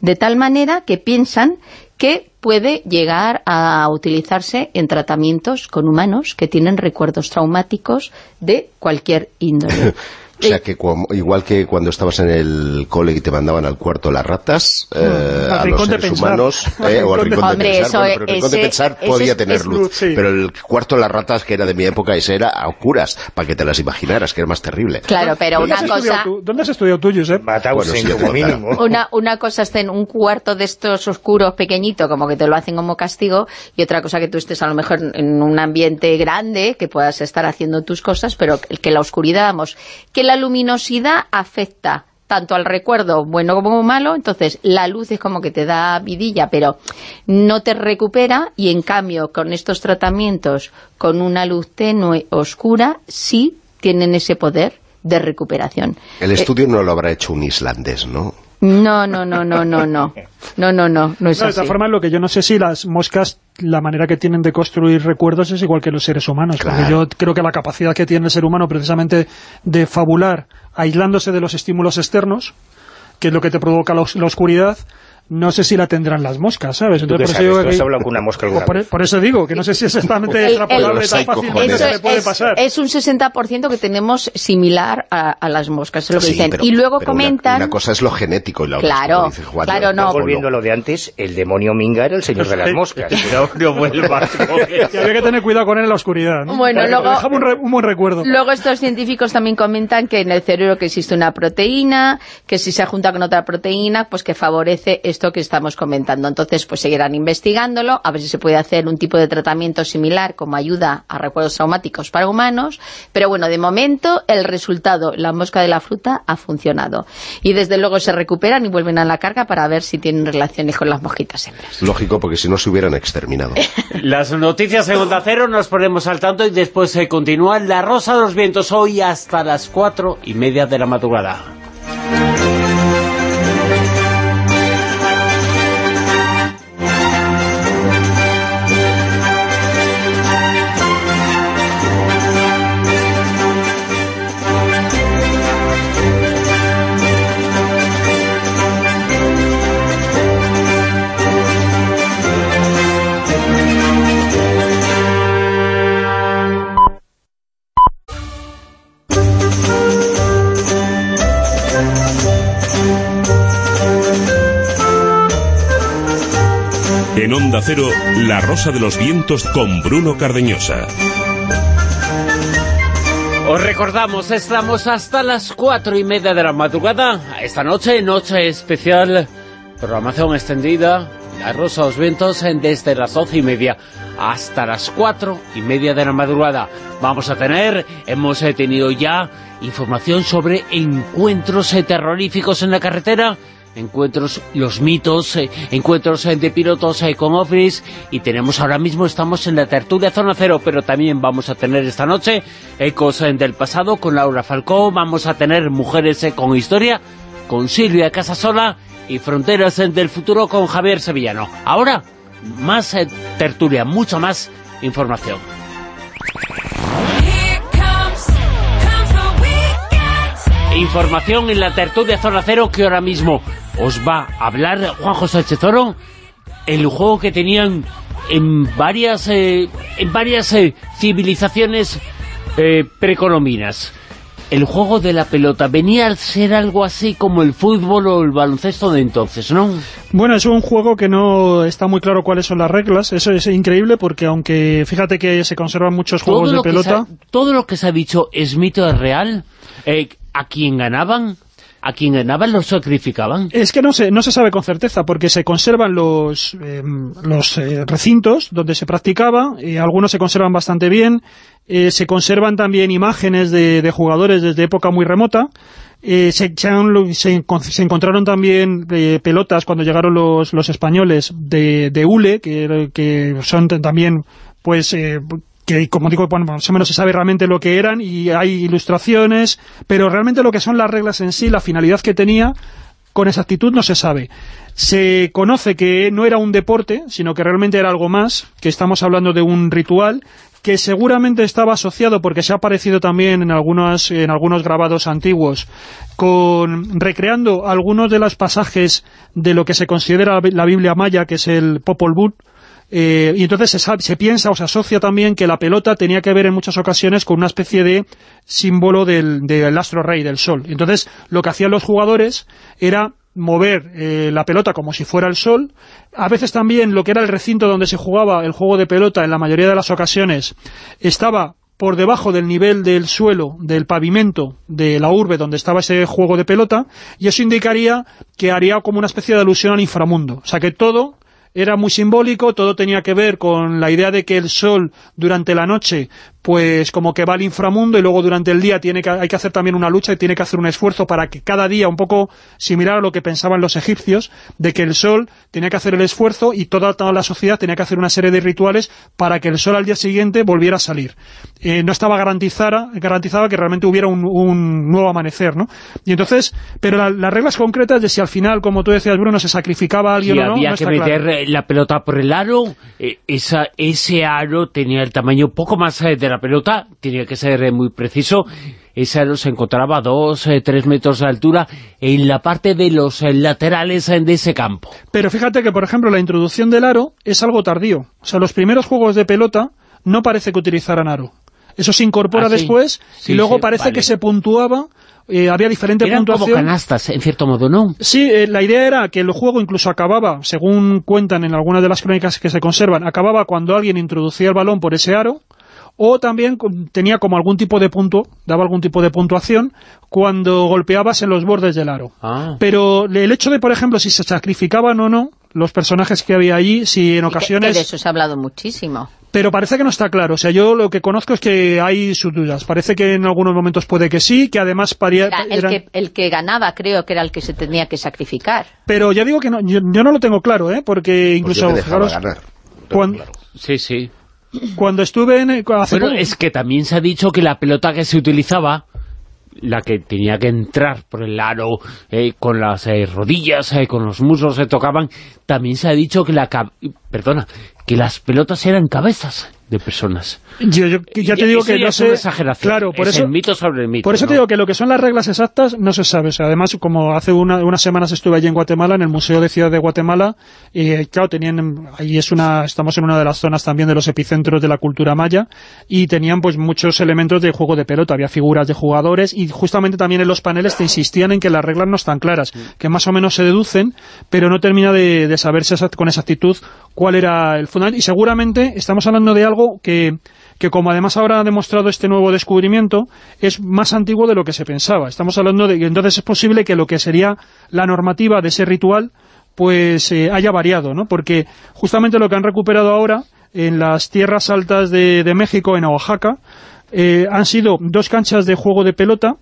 de tal manera que piensan que puede llegar a utilizarse en tratamientos con humanos que tienen recuerdos traumáticos de cualquier índole. O sea, que igual que cuando estabas en el cole y te mandaban al cuarto las ratas, eh, al a los seres pensar. humanos, eh, o al rincón de- Hombre, pensar, eso bueno, es- pero el rincón de pensar podía es- tener es luz, luz, sí. pero el cuarto de las ratas, que era de mi época, ese era a oscuras, para que te las imaginaras, que era más terrible. Claro, pero ¿Dónde una cosa... tú? ¿Dónde has estudiado tú, Josep? Mauthausen Bueno, sí, mínimo. Una, una cosa es en un cuarto de estos oscuros pequeñito, como que te lo hacen como castigo, y otra cosa que tú estés a lo mejor en un ambiente grande, que puedas estar haciendo tus cosas, pero que que la oscuridad, vamos, que la luminosidad afecta tanto al recuerdo bueno como malo, entonces la luz es como que te da vidilla, pero no te recupera, y en cambio con estos tratamientos, con una luz tenue, oscura, sí tienen ese poder de recuperación. El estudio no lo habrá hecho un islandés, ¿no? No, no, no, no, no, no. No, no, no, no es No, de todas formas, lo que yo no sé si las moscas, la manera que tienen de construir recuerdos es igual que los seres humanos. Porque Claro. yo creo que la capacidad que tiene el ser humano precisamente de fabular, aislándose de los estímulos externos, que es lo que te provoca la, os- la oscuridad, no sé si la tendrán las moscas, ¿sabes? ¿Tú qué por, eso sabes? digo ¿Tú has que- hablado con una mosca alguna por, eso digo que no sé si es exactamente El- tan fácilmente Eso le puede es, pasar. es un 60% que tenemos similar a, a las moscas, es lo que Sí, dicen. pero- y luego una- comentan... Una, cosa es lo genético y la otra Claro, es como dice Juan, claro, no. Volviendo a lo de antes, el demonio Minga era el señor de las moscas. No, no vuelvas eso. Había que tener cuidado con él en la oscuridad. ¿no? Bueno, luego- un, re- un buen recuerdo. Luego estos científicos también comentan que en el cerebro que existe una proteína, que si se junta con otra proteína, pues que favorece esto que estamos comentando. Entonces, pues seguirán investigándolo, a ver si se puede hacer un tipo de tratamiento similar como ayuda a recuerdos traumáticos para humanos. Pero bueno, de momento el resultado, la mosca de la fruta, ha funcionado. Y desde luego se recuperan y vuelven a la carga para ver si tienen relaciones con las mosquitas hembras. Lógico, porque si no se hubieran exterminado. Las noticias en Onda Cero nos ponemos al tanto y después se continúa La Rosa de los Vientos hoy hasta las cuatro y media de la madrugada. Rosa de los Vientos con Bruno Cardeñosa. Os recordamos, estamos hasta las cuatro y media de la madrugada. Esta noche, noche especial, programación extendida, La Rosa de los Vientos, en- desde las doce y media hasta las cuatro y media de la madrugada. Vamos a tener, hemos eh, tenido ya información sobre encuentros eh, terroríficos en la carretera, encuentros, los mitos, eh, encuentros eh, de pilotos eh, con ovnis y tenemos ahora mismo, estamos en la tertulia Zona Cero, pero también vamos a tener esta noche ecos del pasado con Laura Falcó, vamos a tener mujeres con historia, con Silvia Casasola y fronteras del futuro con Javier Sevillano. Ahora, más tertulia, mucha más información. Información en la tertulia Zona Cero que ahora mismo os va a hablar Juan José Chezoro, el juego que tenían en varias eh, en varias eh, civilizaciones eh, precolombinas. El juego de la pelota venía a ser algo así como el fútbol o el baloncesto de entonces, ¿no? Bueno, es un juego que no está muy claro cuáles son las reglas. Eso es increíble porque aunque fíjate que se conservan muchos juegos de pelota... ha- todo lo que se ha dicho es mito, es real. Eh, ¿A quién ganaban? ¿A quién ganaban los sacrificaban? Es que no se, no se sabe con certeza, porque se conservan los, eh, los recintos donde se practicaba, algunos se conservan bastante bien, eh, se conservan también imágenes de, de jugadores desde época muy remota, eh, se, se se encon- se encontraron también eh, pelotas cuando llegaron los, los españoles de, de hule, que, que son también, pues... eh, que como digo, bueno, más o menos se sabe realmente lo que eran y hay ilustraciones, pero realmente lo que son las reglas en sí, la finalidad que tenía, con exactitud no se sabe. Se conoce que no era un deporte, sino que realmente era algo más, que estamos hablando de un ritual, que seguramente estaba asociado, porque se ha aparecido también en, algunos en algunos grabados antiguos, con recreando algunos de los pasajes de lo que se considera la Biblia maya, que es el Popol Vuh, eh, y entonces se, se piensa o se asocia también que la pelota tenía que ver en muchas ocasiones con una especie de símbolo del, del astro rey, del sol. Entonces lo que hacían los jugadores era mover eh, la pelota como si fuera el sol. A veces también lo que era el recinto donde se jugaba el juego de pelota, en la mayoría de las ocasiones, estaba por debajo del nivel del suelo, del pavimento de la urbe donde estaba ese juego de pelota, y eso indicaría que haría como una especie de alusión al inframundo. O sea que todo era muy simbólico, todo tenía que ver con la idea de que el sol durante la noche pues como que va al inframundo y luego durante el día tiene que, hay que hacer también una lucha y tiene que hacer un esfuerzo para que cada día, un poco similar a lo que pensaban los egipcios, de que el sol tenía que hacer el esfuerzo y toda, toda la sociedad tenía que hacer una serie de rituales para que el sol al día siguiente volviera a salir. Eh, no estaba garantizada, garantizado que realmente hubiera un, un nuevo amanecer, ¿no? Y entonces, pero la- las reglas concretas de si al final, como tú decías, Bruno, se sacrificaba a alguien y o no, había no que meter claro. la pelota por el aro, eh, esa, ese aro tenía el tamaño poco más eh, de la pelota, tenía que ser eh, muy preciso. ese aro se encontraba a dos, eh, tres metros de altura en la parte de los eh, laterales de ese campo. Pero fíjate que, por ejemplo, la introducción del aro es algo tardío. O sea, los primeros juegos de pelota no parece que utilizaran aro. Eso se incorpora Ah, sí. después Sí, y luego sí, parece vale. que se puntuaba, eh, había diferente Eran como puntuación. canastas, en cierto modo, ¿no? Sí, eh, la idea era que el juego incluso acababa, según cuentan en algunas de las crónicas que se conservan, acababa cuando alguien introducía el balón por ese aro, o también tenía como algún tipo de punto, daba algún tipo de puntuación, cuando golpeabas en los bordes del aro. Ah. Pero el hecho de, por ejemplo, si se sacrificaban o no los personajes que había allí, si en Y que- que ocasiones... de eso se ha hablado muchísimo. Pero parece que no está claro. O sea, yo lo que conozco es que hay sus dudas. Parece que en algunos momentos puede que sí, que además paría... Era el, eran- que, el que ganaba creo que era el que se tenía que sacrificar. Pero ya digo que no, yo, yo no lo tengo claro, ¿eh? Porque Pues incluso, yo me dejaba fijaros, ganar. cuan- Claro. Sí, sí. Cuando estuve en... Hace Bueno, poco- es que también se ha dicho que la pelota que se utilizaba, la que tenía que entrar por el aro, eh, con las eh, rodillas, eh, con los muslos se tocaban, también se ha dicho que la... Perdona, que las pelotas eran cabezas de personas. Yo, yo- ya te digo Eso que no es sé... una exageración. Claro, por es eso... el mito sobre el mito. Por eso ¿no? te digo que lo que son las reglas exactas no se sabe. O sea, además, como hace una- unas semanas estuve allí en Guatemala, en el Museo de Ciudad de Guatemala, y claro, tenían, ahí es una, estamos en una de las zonas también de los epicentros de la cultura maya, y tenían pues muchos elementos de juego de pelota, había figuras de jugadores, y justamente también en los paneles te insistían en que las reglas no están claras, que más o menos se deducen, pero no termina de, de saberse con exactitud cuál era el fundamento, y seguramente estamos hablando de algo que que como además ahora ha demostrado este nuevo descubrimiento, es más antiguo de lo que se pensaba. Estamos hablando de entonces es posible que lo que sería la normativa de ese ritual pues eh, haya variado, ¿no? Porque justamente lo que han recuperado ahora en las tierras altas de, de México, en Oaxaca, eh, han sido dos canchas de juego de pelota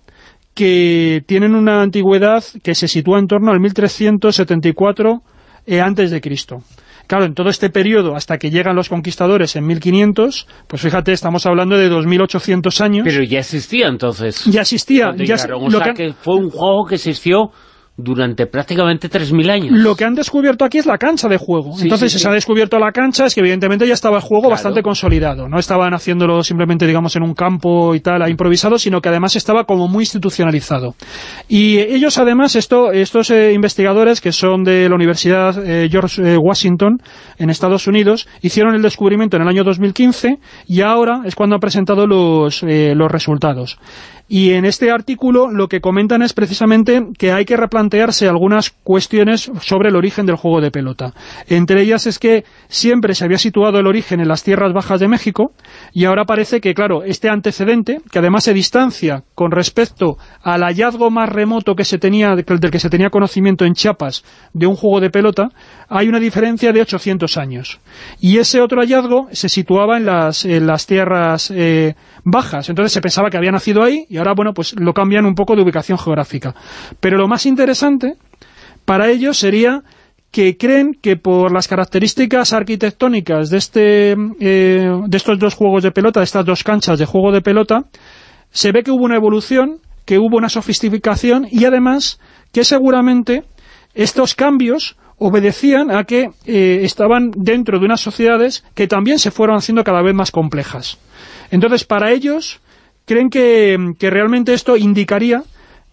que tienen una antigüedad que se sitúa en torno al 1374 eh, antes de Cristo. Claro, en todo este periodo, hasta que llegan los conquistadores en 1500, pues fíjate, estamos hablando de 2800 años. Pero ya existía entonces. ya existía. ya o sea que fue un juego que existió durante prácticamente 3.000 años. Lo que han descubierto aquí es la cancha de juego. Sí, Entonces, sí, si sí. se ha descubierto la cancha, es que evidentemente ya estaba el juego Claro. bastante consolidado. No estaban haciéndolo simplemente, digamos, en un campo y tal, a improvisado, sino que además estaba como muy institucionalizado. Y ellos, además, esto, estos eh, investigadores, que son de la Universidad eh, George eh, Washington, en Estados Unidos, hicieron el descubrimiento en el año 2015 y ahora es cuando han presentado los, eh, los resultados. Y en este artículo lo que comentan es precisamente que hay que replantearse algunas cuestiones sobre el origen del juego de pelota. Entre ellas es que siempre se había situado el origen en las tierras bajas de México y ahora parece que, claro, este antecedente, que además se distancia con respecto al hallazgo más remoto que se tenía, del que se tenía conocimiento en Chiapas de un juego de pelota, hay una diferencia de 800 años. Y ese otro hallazgo se situaba en las, en las tierras eh, bajas. Entonces se pensaba que había nacido ahí y ahora, bueno, pues lo cambian un poco de ubicación geográfica. Pero lo más interesante para ellos sería que creen que por las características arquitectónicas de, este, eh, de estos dos juegos de pelota, de estas dos canchas de juego de pelota, se ve que hubo una evolución, que hubo una sofisticación y además que seguramente estos cambios obedecían a que eh, estaban dentro de unas sociedades que también se fueron haciendo cada vez más complejas. Entonces, para ellos, creen que realmente esto indicaría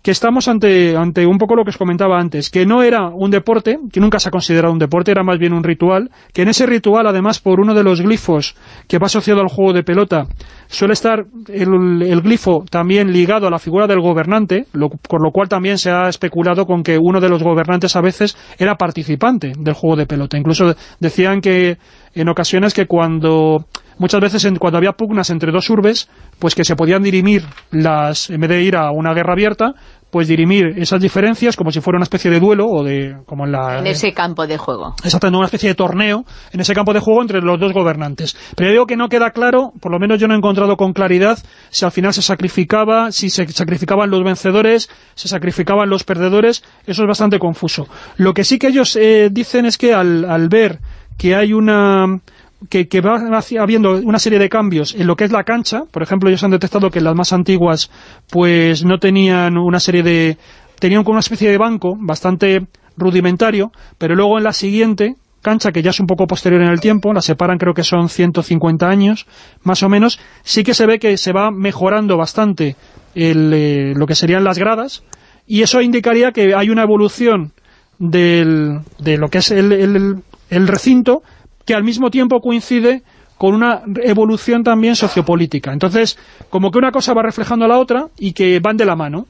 que estamos ante, ante un poco lo que os comentaba antes, que no era un deporte, que nunca se ha considerado un deporte, era más bien un ritual, que en ese ritual, además, por uno de los glifos que va asociado al juego de pelota, suele estar el, el glifo también ligado a la figura del gobernante, lo, por lo cual también se ha especulado con que uno de los gobernantes a veces era participante del juego de pelota. Incluso decían que en ocasiones que cuando muchas veces en, cuando había pugnas entre dos urbes, pues que se podían dirimir las, en vez de ir a una guerra abierta, pues dirimir esas diferencias como si fuera una especie de duelo o de como en la En ese campo de juego. exactamente una especie de torneo en ese campo de juego entre los dos gobernantes. Pero yo digo que no queda claro, por lo menos yo no he encontrado con claridad, si al final se sacrificaba, si se sacrificaban los vencedores, se sacrificaban los perdedores, eso es bastante confuso. Lo que sí que ellos eh, dicen es que al, al ver que hay una que, va habiendo una serie de cambios en lo que es la cancha, por ejemplo, ellos han detectado que las más antiguas pues no tenían una serie de... tenían como una especie de banco bastante rudimentario, pero luego en la siguiente cancha que ya es un poco posterior en el tiempo, la separan creo que son 150 años, más o menos, sí que se ve que se va mejorando bastante el, lo que serían las gradas, y eso indicaría que hay una evolución del, de lo que es el recinto, que al mismo tiempo coincide con una evolución también sociopolítica. Entonces, como que una cosa va reflejando a la otra y que van de la mano.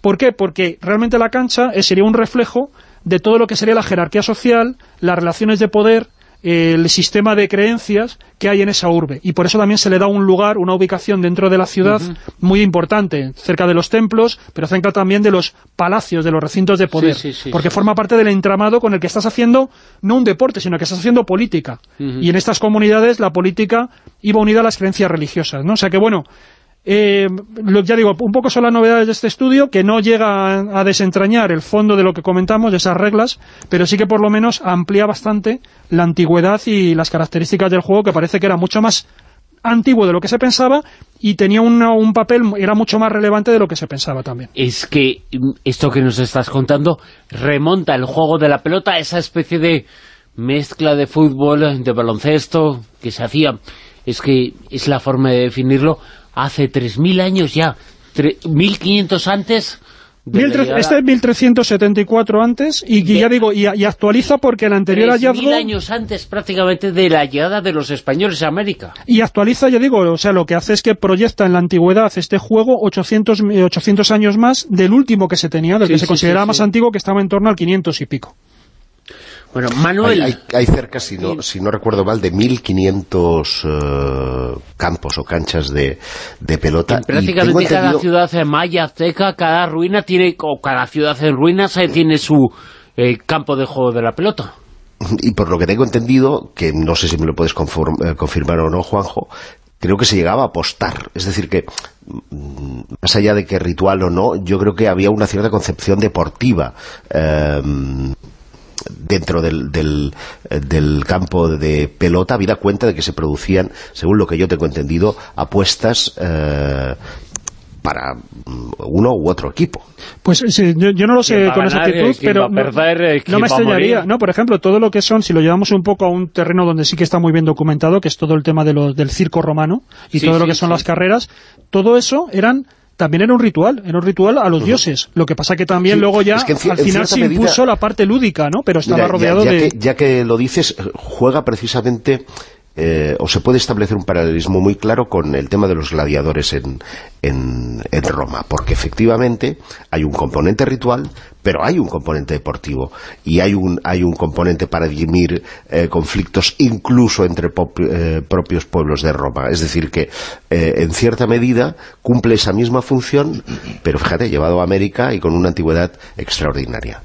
¿Por qué? Porque realmente la cancha sería un reflejo de todo lo que sería la jerarquía social, las relaciones de poder, el sistema de creencias que hay en esa urbe. Y por eso también se le da un lugar, una ubicación dentro de la ciudad muy importante, cerca de los templos, pero cerca también de los palacios, de los recintos de poder. porque forma parte del entramado con el que estás haciendo no un deporte, sino que estás haciendo política. Y en estas comunidades la política iba unida a las creencias religiosas. ¿no? O sea que, bueno, eh, ya digo, un poco son las novedades de este estudio, que no llega a, desentrañar el fondo de lo que comentamos, de esas reglas, pero sí que por lo menos amplía bastante la antigüedad y las características del juego, que parece que era mucho más antiguo de lo que se pensaba y tenía un papel, era mucho más relevante de lo que se pensaba también. Es que esto que nos estás contando remonta el juego de la pelota esa especie de mezcla de fútbol, de baloncesto, que se hacía, es que es la forma de definirlo, hace 3.000 años ya, 1.500 antes... este es 1374 antes y, ya digo, y, actualiza porque el anterior hallazgo... años antes prácticamente de la llegada de los españoles a América. Y actualiza, ya digo, o sea, lo que hace es que proyecta en la antigüedad este juego 800, 800 años más del último que se tenía, del que se consideraba más antiguo, que estaba en torno al 500 y pico. Bueno, Manuel... Hay, cerca, si no, si no recuerdo mal, de 1.500 uh, campos o canchas de, de pelota. prácticamente cada ciudad maya, azteca, cada ruina tiene, o cada ciudad en ruinas eh, tiene su eh, campo de juego de la pelota. Y por lo que tengo entendido, que no sé si me lo puedes eh, confirmar o no, Juanjo, creo que se llegaba a apostar. Es decir, que mm, más allá de que ritual o no, yo creo que había una cierta concepción deportiva dentro del, eh, del, campo de pelota, habida cuenta de que se producían, según lo que yo tengo entendido, apuestas eh, para mm, uno u otro equipo. Pues yo, no lo sé con esa actitud, pero no, me extrañaría. No, por ejemplo, todo lo que son, si lo llevamos un poco a un terreno donde sí que está muy bien documentado, que es todo el tema de del circo romano y todo lo que son las carreras, todo eso eran también era un ritual, era un ritual a los dioses. Lo que pasa que también luego ya al final se impuso la parte lúdica, ¿no? Pero estaba rodeado de... ya que lo dices, juega precisamente eh, o se puede establecer un paralelismo muy claro con el tema de los gladiadores en, en, Roma, porque efectivamente hay un componente ritual, pero hay un componente deportivo, y hay un, hay un componente para dirimir eh, conflictos incluso entre eh, propios pueblos de Roma. Es decir, que en cierta medida cumple esa misma función, pero fíjate, llevado a América y con una antigüedad extraordinaria.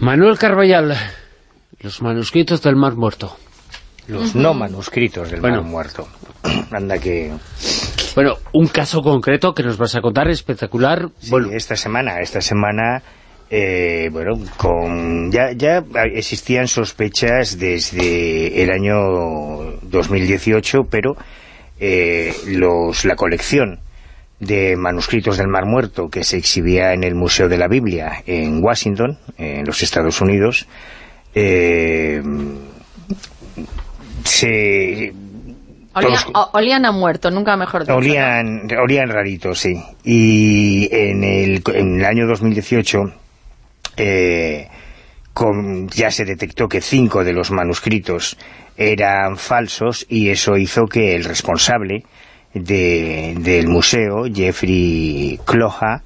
Manuel Carballal, los manuscritos del Mar Muerto los no manuscritos del bueno. Muerto. Anda que... Bueno, un caso concreto que nos vas a contar, espectacular. Sí, esta semana, esta semana... Eh, bueno, con, ya, ya existían sospechas desde el año 2018, pero eh, los, la colección de manuscritos del Mar Muerto que se exhibía en el Museo de la Biblia en Washington, en los Estados Unidos, eh, se... olían a muerto, nunca mejor dicho. Olían, olían rarito, sí. Y en el, en el año 2018 eh, ya se detectó que cinco de los manuscritos eran falsos y eso hizo que el responsable del museo, Jeffrey Cloja,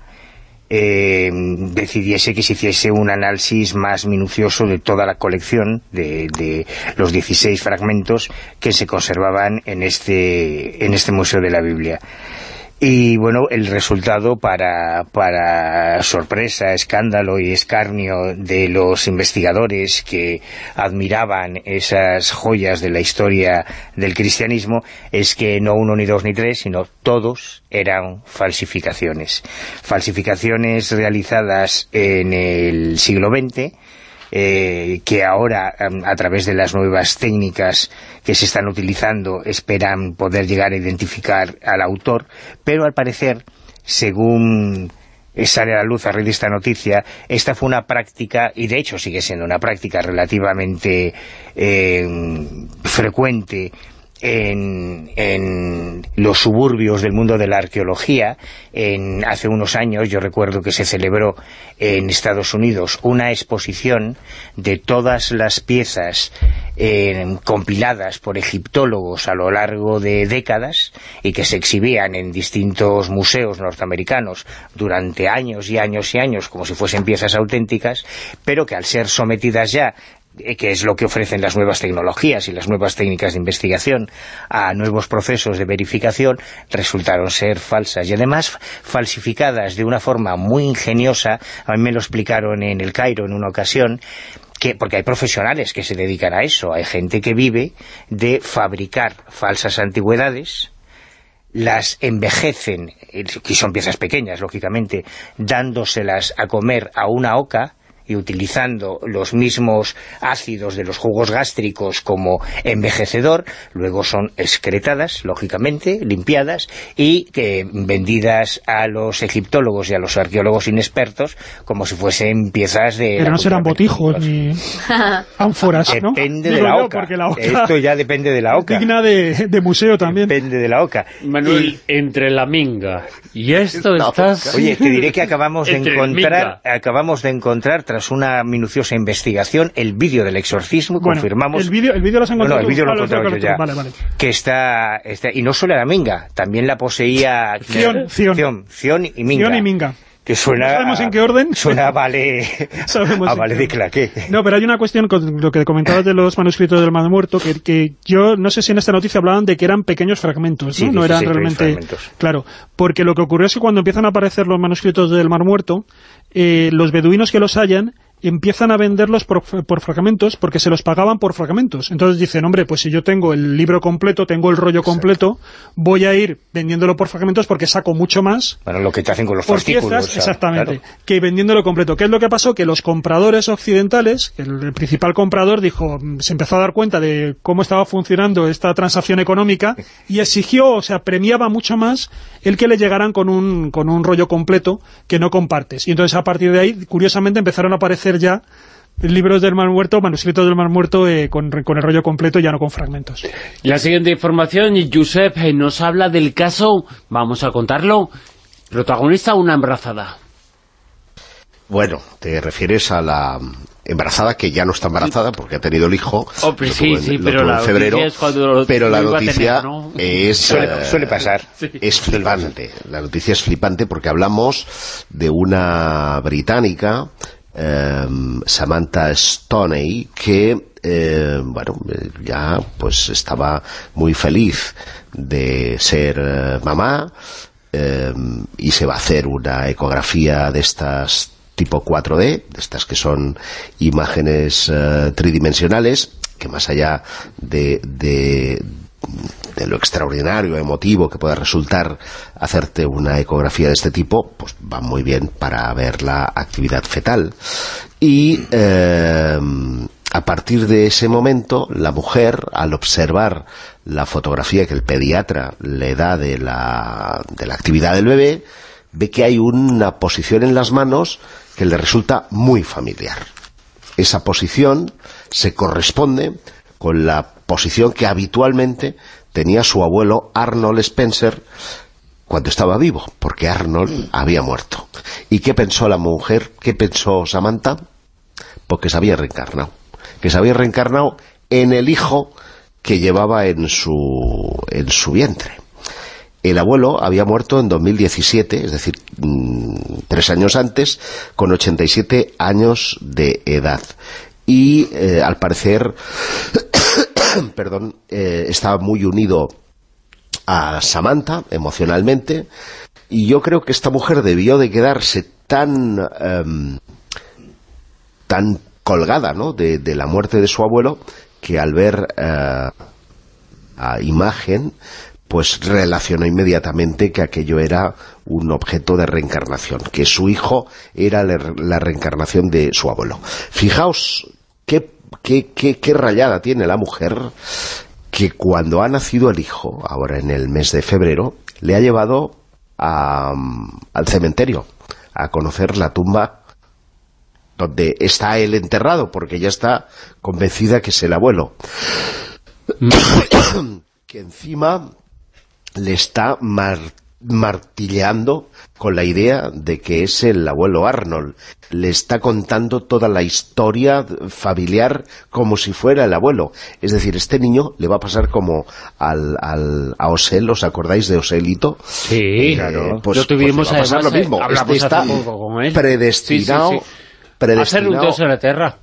eh, decidiese que se hiciese un análisis más minucioso de toda la colección de, de, los 16 fragmentos que se conservaban en este, en este Museo de la Biblia. Y bueno, el resultado para, para sorpresa, escándalo y escarnio de los investigadores que admiraban esas joyas de la historia del cristianismo es que no uno, ni dos, ni tres, sino todos eran falsificaciones. Falsificaciones realizadas en el siglo XX, eh, que ahora, a través de las nuevas técnicas que se están utilizando, esperan poder llegar a identificar al autor, pero al parecer, según sale a la luz a raíz de esta noticia, esta fue una práctica, y de hecho sigue siendo una práctica relativamente eh, frecuente en, los suburbios del mundo de la arqueología. En, hace unos años yo recuerdo que se celebró en Estados Unidos una exposición de todas las piezas eh, compiladas por egiptólogos a lo largo de décadas y que se exhibían en distintos museos norteamericanos durante años y años y años como si fuesen piezas auténticas, pero que al ser sometidas ya que es lo que ofrecen las nuevas tecnologías y las nuevas técnicas de investigación a nuevos procesos de verificación, resultaron ser falsas. Y además falsificadas de una forma muy ingeniosa, a mí me lo explicaron en el Cairo en una ocasión, que, porque hay profesionales que se dedican a eso, hay gente que vive de fabricar falsas antigüedades, las envejecen, que son piezas pequeñas, lógicamente, dándoselas a comer a una oca, y utilizando los mismos ácidos de los jugos gástricos como envejecedor, luego son excretadas, lógicamente, limpiadas y que vendidas a los egiptólogos y a los arqueólogos inexpertos como si fuesen piezas de... Pero no serán botijos ni ánforas, ¿no? Depende de la oca. Esto ya depende de la oca. Digna de, de, museo también. Depende de la oca. Manuel, entre la minga y esto estás... Oye, te diré que acabamos de encontrar, acabamos de encontrar tras una minuciosa investigación, el vídeo del exorcismo, confirmamos... el vídeo el vídeo lo has encontrado No, el vídeo lo he encontrado yo ya. Vale, vale. Que está, y no solo era Minga, también la poseía... Cion, Cion. Cion, y Minga. Cion y Minga que suena... No sabemos en qué orden. Suena a vale, a vale de claqué. No, pero hay una cuestión con lo que comentabas de los manuscritos del Mar Muerto, que, que, yo no sé si en esta noticia hablaban de que eran pequeños fragmentos, ¿no? no eran realmente... Claro, porque lo que ocurrió es que cuando empiezan a aparecer los manuscritos del Mar Muerto, eh, los beduinos que los hallan empiezan a venderlos por, fragmentos porque se los pagaban por fragmentos. Entonces dicen, hombre, pues si yo tengo el libro completo, tengo el rollo completo, voy a ir vendiéndolo por fragmentos porque saco mucho más. Bueno, lo que te hacen con los fascículos. exactamente, que vendiéndolo completo. ¿Qué es lo que pasó? Que los compradores occidentales, el, principal comprador dijo, se empezó a dar cuenta de cómo estaba funcionando esta transacción económica y exigió, o sea, premiaba mucho más el que le llegaran con un, con un rollo completo que no compartes. Y entonces a partir de ahí, curiosamente, empezaron a aparecer ya libros del Mar Muerto, manuscritos del Mar Muerto eh, con, el rollo completo, ya no con fragmentos. La siguiente información, Josep eh, nos habla del caso, vamos a contarlo, protagonista una embarazada. Bueno, te refieres a la embarazada, que ya no está embarazada porque ha tenido el hijo, oh, sí, sí, pero la febrero, pero la noticia es... Suele, pasar. Es flipante, la noticia es flipante porque hablamos de una británica Em, Samantha Stoney, que eh, bueno, ya pues estaba muy feliz de ser eh, mamá em, y se va a hacer una ecografía de estas tipo 4D, de estas que son imágenes eh, tridimensionales, que más allá de, de lo extraordinario, emotivo que pueda resultar hacerte una ecografía de este tipo, pues va muy bien para ver la actividad fetal. Y eh, a partir de ese momento, la mujer, al observar la fotografía que el pediatra le da de la, de la actividad del bebé, ve que hay una posición en las manos que le resulta muy familiar. Esa posición se corresponde con la posición que habitualmente tenía su abuelo Arnold Spencer cuando estaba vivo, porque Arnold había muerto. ¿Y qué pensó la mujer? ¿Qué pensó Samantha? Porque se había reencarnado. Que se había reencarnado en el hijo que llevaba en su, en su vientre. El abuelo había muerto en 2017, es decir, mm, tres años antes, con 87 años de edad. Y, eh, al parecer, perdón, eh, estaba muy unido a Samantha emocionalmente y yo creo que esta mujer debió de quedarse tan em, tan colgada ¿no? de, la muerte de su abuelo que al ver eh, a imagen pues relacionó inmediatamente que aquello era un objeto de reencarnación, que su hijo era la reencarnación de su abuelo. Fijaos qué qué, rayada tiene la mujer que cuando ha nacido el hijo, ahora en el mes de febrero, le ha llevado al cementerio, a conocer la tumba donde está él enterrado, porque ya está convencida que es el abuelo. que encima le está martilleando con la idea de que es el abuelo Arnold. Le está contando toda la historia familiar como si fuera el abuelo. Es decir, este niño le va a pasar como al, al a Osel, ¿os acordáis de Oselito? Sí, claro. Pues, lo tuvimos pues va a pasar lo mismo. Eh, este está predestinado, sí, sí, predestinado... A ser un dios en la tierra.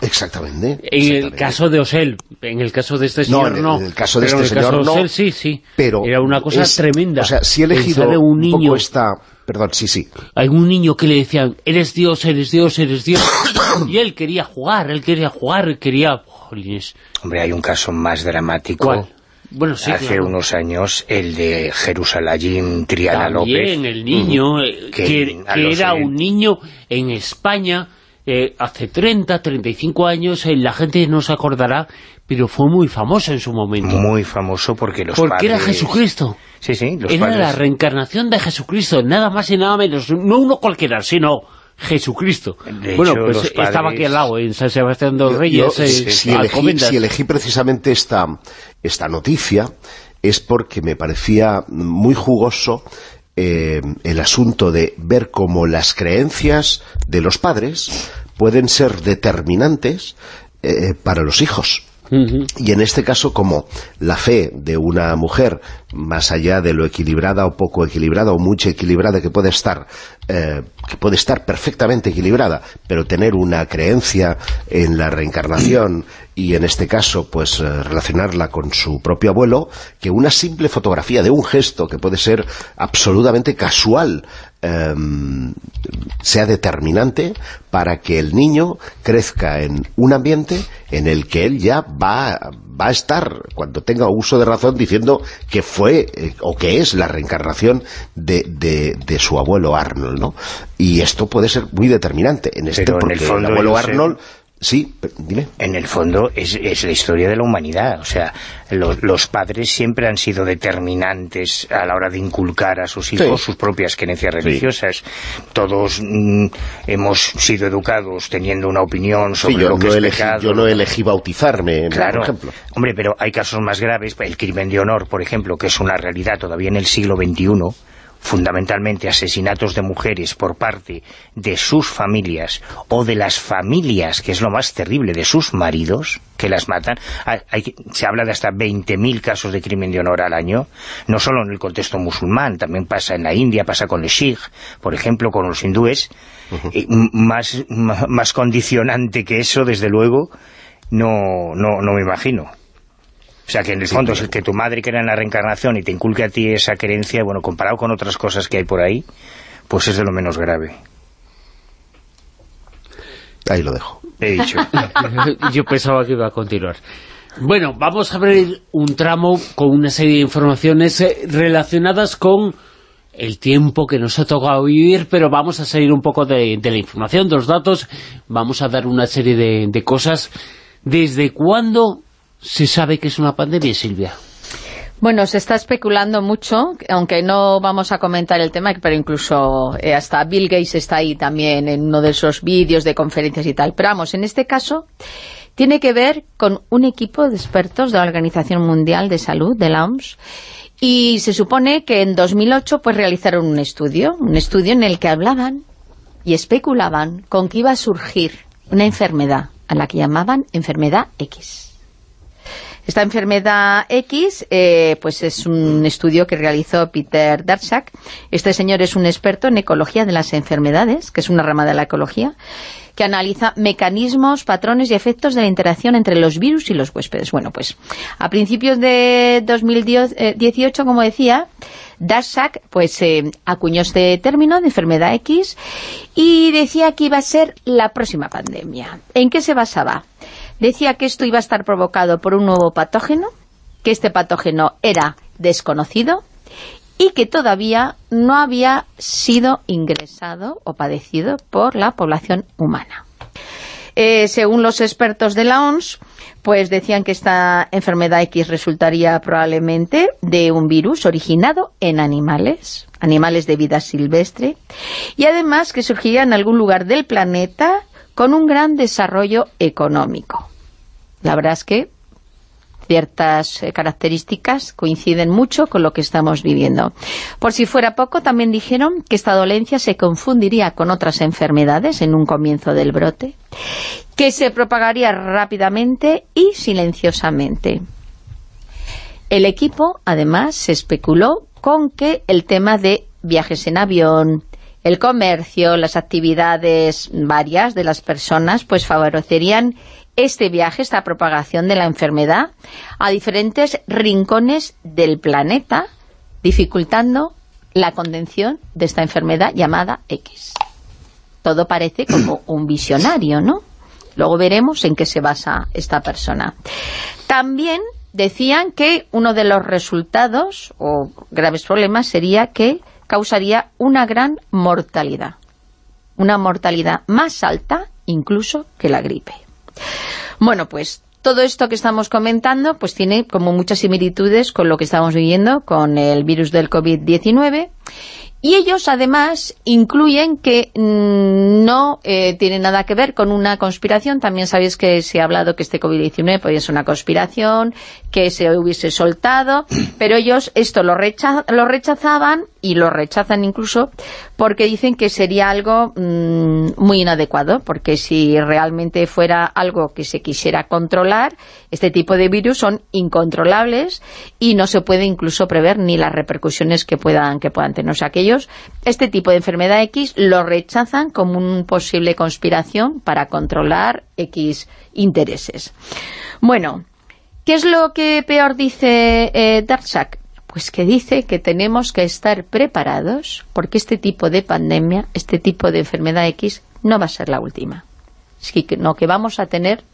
Exactamente. En el caso de Osel, en el caso de este señor no. En el, caso de este señor de Osel, sí, sí. Pero Era una cosa tremenda. O sea, si he elegido un niño, esta... Perdón, sí, sí. Hay un niño que le decían, eres Dios, eres Dios, eres Dios. y él quería jugar, él quería jugar, quería... Jolines. Hombre, hay un caso más dramático. ¿Cuál? Bueno, sí, Hace claro. unos años, el de Jerusalén Triana También López. el niño, eh, que, era un niño en España eh, hace 30, 35 años, eh, la gente no se acordará, pero fue muy famoso en su momento. Muy famoso porque los porque era padres- Jesucristo. Sí, sí, los Era padres... la reencarnación de Jesucristo, nada más y nada menos. No uno cualquiera, sino Jesucristo. De bueno, hecho, pues los estaba padres- aquí al lado, en San Sebastián de los Reyes. yo, eh, si, si elegí, Alcobendas. si elegí precisamente esta, esta noticia es porque me parecía muy jugoso eh, el asunto de ver cómo las creencias de los padres pueden ser determinantes eh, para los hijos. Y en este caso, como la fe de una mujer, más allá de lo equilibrada o poco equilibrada o mucho equilibrada que puede estar, eh, que puede estar perfectamente equilibrada, pero tener una creencia en la reencarnación y en este caso, pues eh, relacionarla con su propio abuelo, que una simple fotografía de un gesto que puede ser absolutamente casual, em, sea determinante para que el niño crezca en un ambiente en el que él ya va, va a estar, cuando tenga uso de razón, diciendo que fue eh, o que es la reencarnación de, de- de su abuelo Arnold, ¿no? Y esto puede ser muy determinante en este, Pero en el fondo, abuelo Arnold... Sí, dime. En el fondo es, es la historia de la humanidad, o sea, los, los padres siempre han sido determinantes a la hora de inculcar a sus hijos Sí. sus propias creencias religiosas. Todos mm, hemos sido educados teniendo una opinión Sí, sobre yo, lo que es elegí, pecado. yo no elegí bautizarme, Claro, por ejemplo. hombre, pero hay casos más graves, el crimen de honor, por ejemplo, que es una realidad todavía en el siglo XXI, fundamentalmente asesinatos de mujeres por parte de sus familias o de las familias, que es lo más terrible, de sus maridos, que las matan. Hay- hay- se habla de hasta 20.000 casos de crimen de honor al año, no solo en el contexto musulmán, también pasa en la India, pasa con los Sikh, por ejemplo, con los hindúes. Y m- más, m- más condicionante que eso, desde luego, no, no, no me imagino. O sea, que en el fondo es el que tu madre crea en la reencarnación y te inculque a ti esa creencia, bueno, comparado con otras cosas que hay por ahí, pues es de lo menos grave. Ahí lo dejo. He dicho. Yo pensaba que iba a continuar. Bueno, vamos a abrir un tramo con una serie de informaciones eh, relacionadas con el tiempo que nos ha tocado vivir, pero vamos a salir un poco de, de la información, de los datos, vamos a dar una serie de, de cosas. ¿Desde cuándo se sabe que es una pandemia, Silvia? Bueno, se está especulando mucho, aunque no vamos a comentar el tema, pero incluso eh, hasta Bill Gates está ahí también en uno de esos vídeos de conferencias y tal. Pero vamos, en este caso tiene que ver con un equipo de expertos de la Organización Mundial de Salud, de la OMS, y se supone que en 2008 pues realizaron un estudio, un estudio en el que hablaban y especulaban con que iba a surgir una enfermedad, a la que llamaban enfermedad X. Esta enfermedad X, eh, pues es un estudio que realizó Peter Darshak. Este señor es un experto en ecología de las enfermedades, que es una rama de la ecología, que analiza mecanismos, patrones y efectos de la interacción entre los virus y los huéspedes. Bueno, pues a principios de 2018, como decía, Darshak pues eh, acuñó este término de enfermedad X y decía que iba a ser la próxima pandemia. ¿En qué se basaba? Decía que esto iba a estar provocado por un nuevo patógeno, que este patógeno era desconocido y que todavía no había sido ingresado o padecido por la población humana. Eh, según los expertos de la OMS, pues decían que esta enfermedad X resultaría probablemente de un virus originado en animales, animales de vida silvestre, y además que surgiría en algún lugar del planeta con un gran desarrollo económico. La verdad es que ciertas eh, características coinciden mucho con lo que estamos viviendo. Por si fuera poco, también dijeron que esta dolencia se confundiría con otras enfermedades en un comienzo del brote, que se propagaría rápidamente y silenciosamente. El equipo, además, se especuló con que el tema de viajes en avión, el comercio, las actividades varias de las personas, pues favorecerían este viaje, esta propagación de la enfermedad a diferentes rincones del planeta, dificultando la contención de esta enfermedad llamada X. Todo parece como un visionario, ¿no? Luego veremos en qué se basa esta persona. También decían que uno de los resultados o graves problemas sería que causaría una gran mortalidad. Una mortalidad más alta incluso que la gripe. Bueno, pues todo esto que estamos comentando pues tiene como muchas similitudes con lo que estamos viviendo con el virus del COVID-19 y ellos, además, incluyen que mm, no eh, tiene nada que ver con una conspiración. También sabéis que se ha hablado que este COVID-19 podía ser una conspiración, que se hubiese soltado, pero ellos esto lo, lo rechazaban y lo rechazan incluso porque dicen que sería algo mm, muy inadecuado, porque si realmente fuera algo que se quisiera controlar, este tipo de virus son incontrolables y no se puede incluso prever ni las repercusiones que puedan, que puedan tener. O sea, que ellos, este tipo de enfermedad X lo rechazan como una posible conspiración para controlar X intereses. Bueno, ¿qué es lo que peor dice eh, pues que dice que tenemos que estar preparados porque este tipo de pandemia, este tipo de enfermedad X, no va a ser la última. Sino que vamos a tener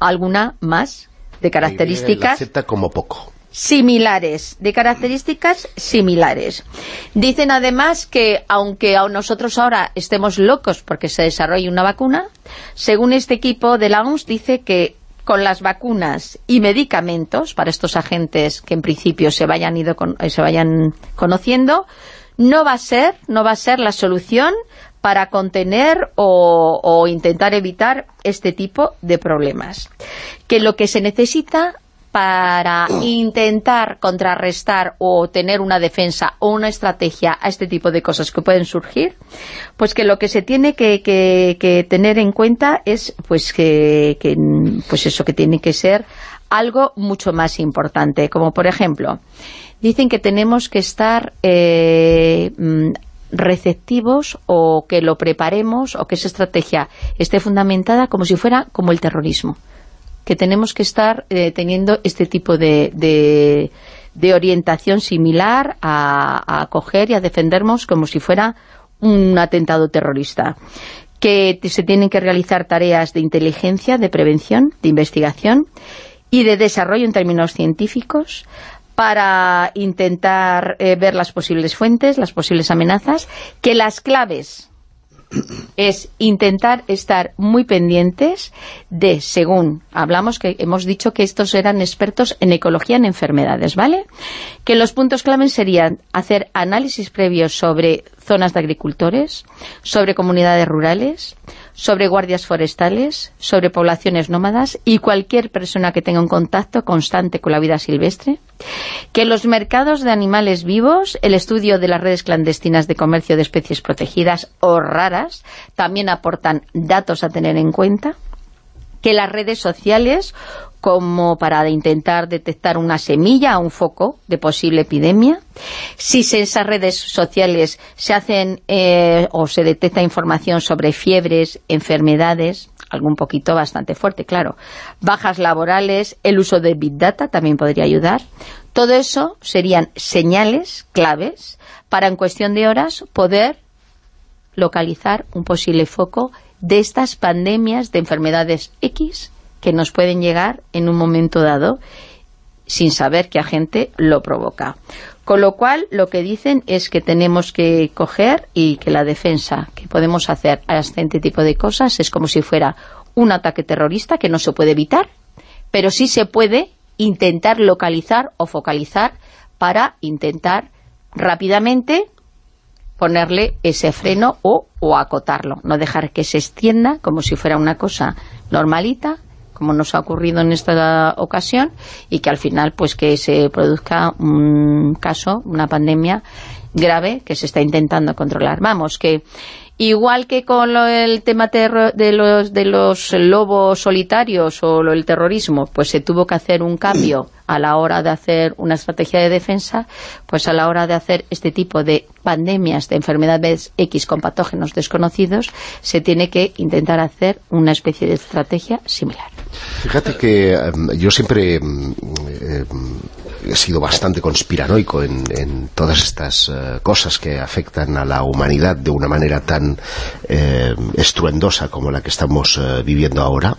alguna más de características... como poco. Similares, de características similares. Dicen además que, aunque a nosotros ahora estemos locos porque se desarrolle una vacuna, según este equipo de la OMS dice que con las vacunas y medicamentos para estos agentes que en principio se vayan, ido eh, se vayan conociendo, no va a ser, no va a ser la solución para contener o, o intentar evitar este tipo de problemas. Que lo que se necesita para intentar contrarrestar o tener una defensa o una estrategia a este tipo de cosas que pueden surgir, pues que lo que se tiene que, tener en cuenta es pues que, pues eso que tiene que ser algo mucho más importante, como por ejemplo, dicen que tenemos que estar eh, mm, receptivos o que lo preparemos o que esa estrategia esté fundamentada como si fuera como el terrorismo que tenemos que estar eh, teniendo este tipo de, de, orientación similar a, a acoger y a defendernos como si fuera un atentado terrorista que se tienen que realizar tareas de inteligencia, de prevención, de investigación y de desarrollo en términos científicos para intentar eh, ver las posibles fuentes, las posibles amenazas, que las claves es intentar estar muy pendientes de, según hablamos, que hemos dicho que estos eran expertos en ecología en enfermedades, ¿vale? Que los puntos claves serían hacer análisis previos sobre zonas de agricultores, sobre comunidades rurales, sobre guardias forestales, sobre poblaciones nómadas y cualquier persona que tenga un contacto constante con la vida silvestre, que los mercados de animales vivos, el estudio de las redes clandestinas de comercio de especies protegidas o raras, también aportan datos a tener en cuenta, que las redes sociales como para intentar detectar una semilla, un foco de posible epidemia. Si en esas redes sociales se hacen eh, o se detecta información sobre fiebres, enfermedades, algo un poquito bastante fuerte, claro. Bajas laborales, el uso de Big Data también podría ayudar. Todo eso serían señales claves para en cuestión de horas poder localizar un posible foco de estas pandemias de enfermedades X que nos pueden llegar en un momento dado sin saber qué agente lo provoca. Con lo cual, lo que dicen es que tenemos que coger y que la defensa que podemos hacer a este tipo de cosas es como si fuera un ataque terrorista que no se puede evitar, pero sí se puede intentar localizar o focalizar para intentar rápidamente ponerle ese freno o, o acotarlo, no dejar que se extienda como si fuera una cosa normalita, como nos ha ocurrido en esta ocasión, y que al final pues que se produzca un caso, una pandemia grave que se está intentando controlar. Vamos, que igual que con el tema de los, de los lobos solitarios o el terrorismo, pues se tuvo que hacer un cambio a la hora de hacer una estrategia de defensa, pues a la hora de hacer este tipo de pandemias de enfermedades X con patógenos desconocidos, se tiene que intentar hacer una especie de estrategia similar. Fíjate que em, yo siempre em, em, he sido bastante conspiranoico en, todas estas eh, cosas que afectan a la humanidad de una manera tan estruendosa como la que estamos eh, viviendo ahora.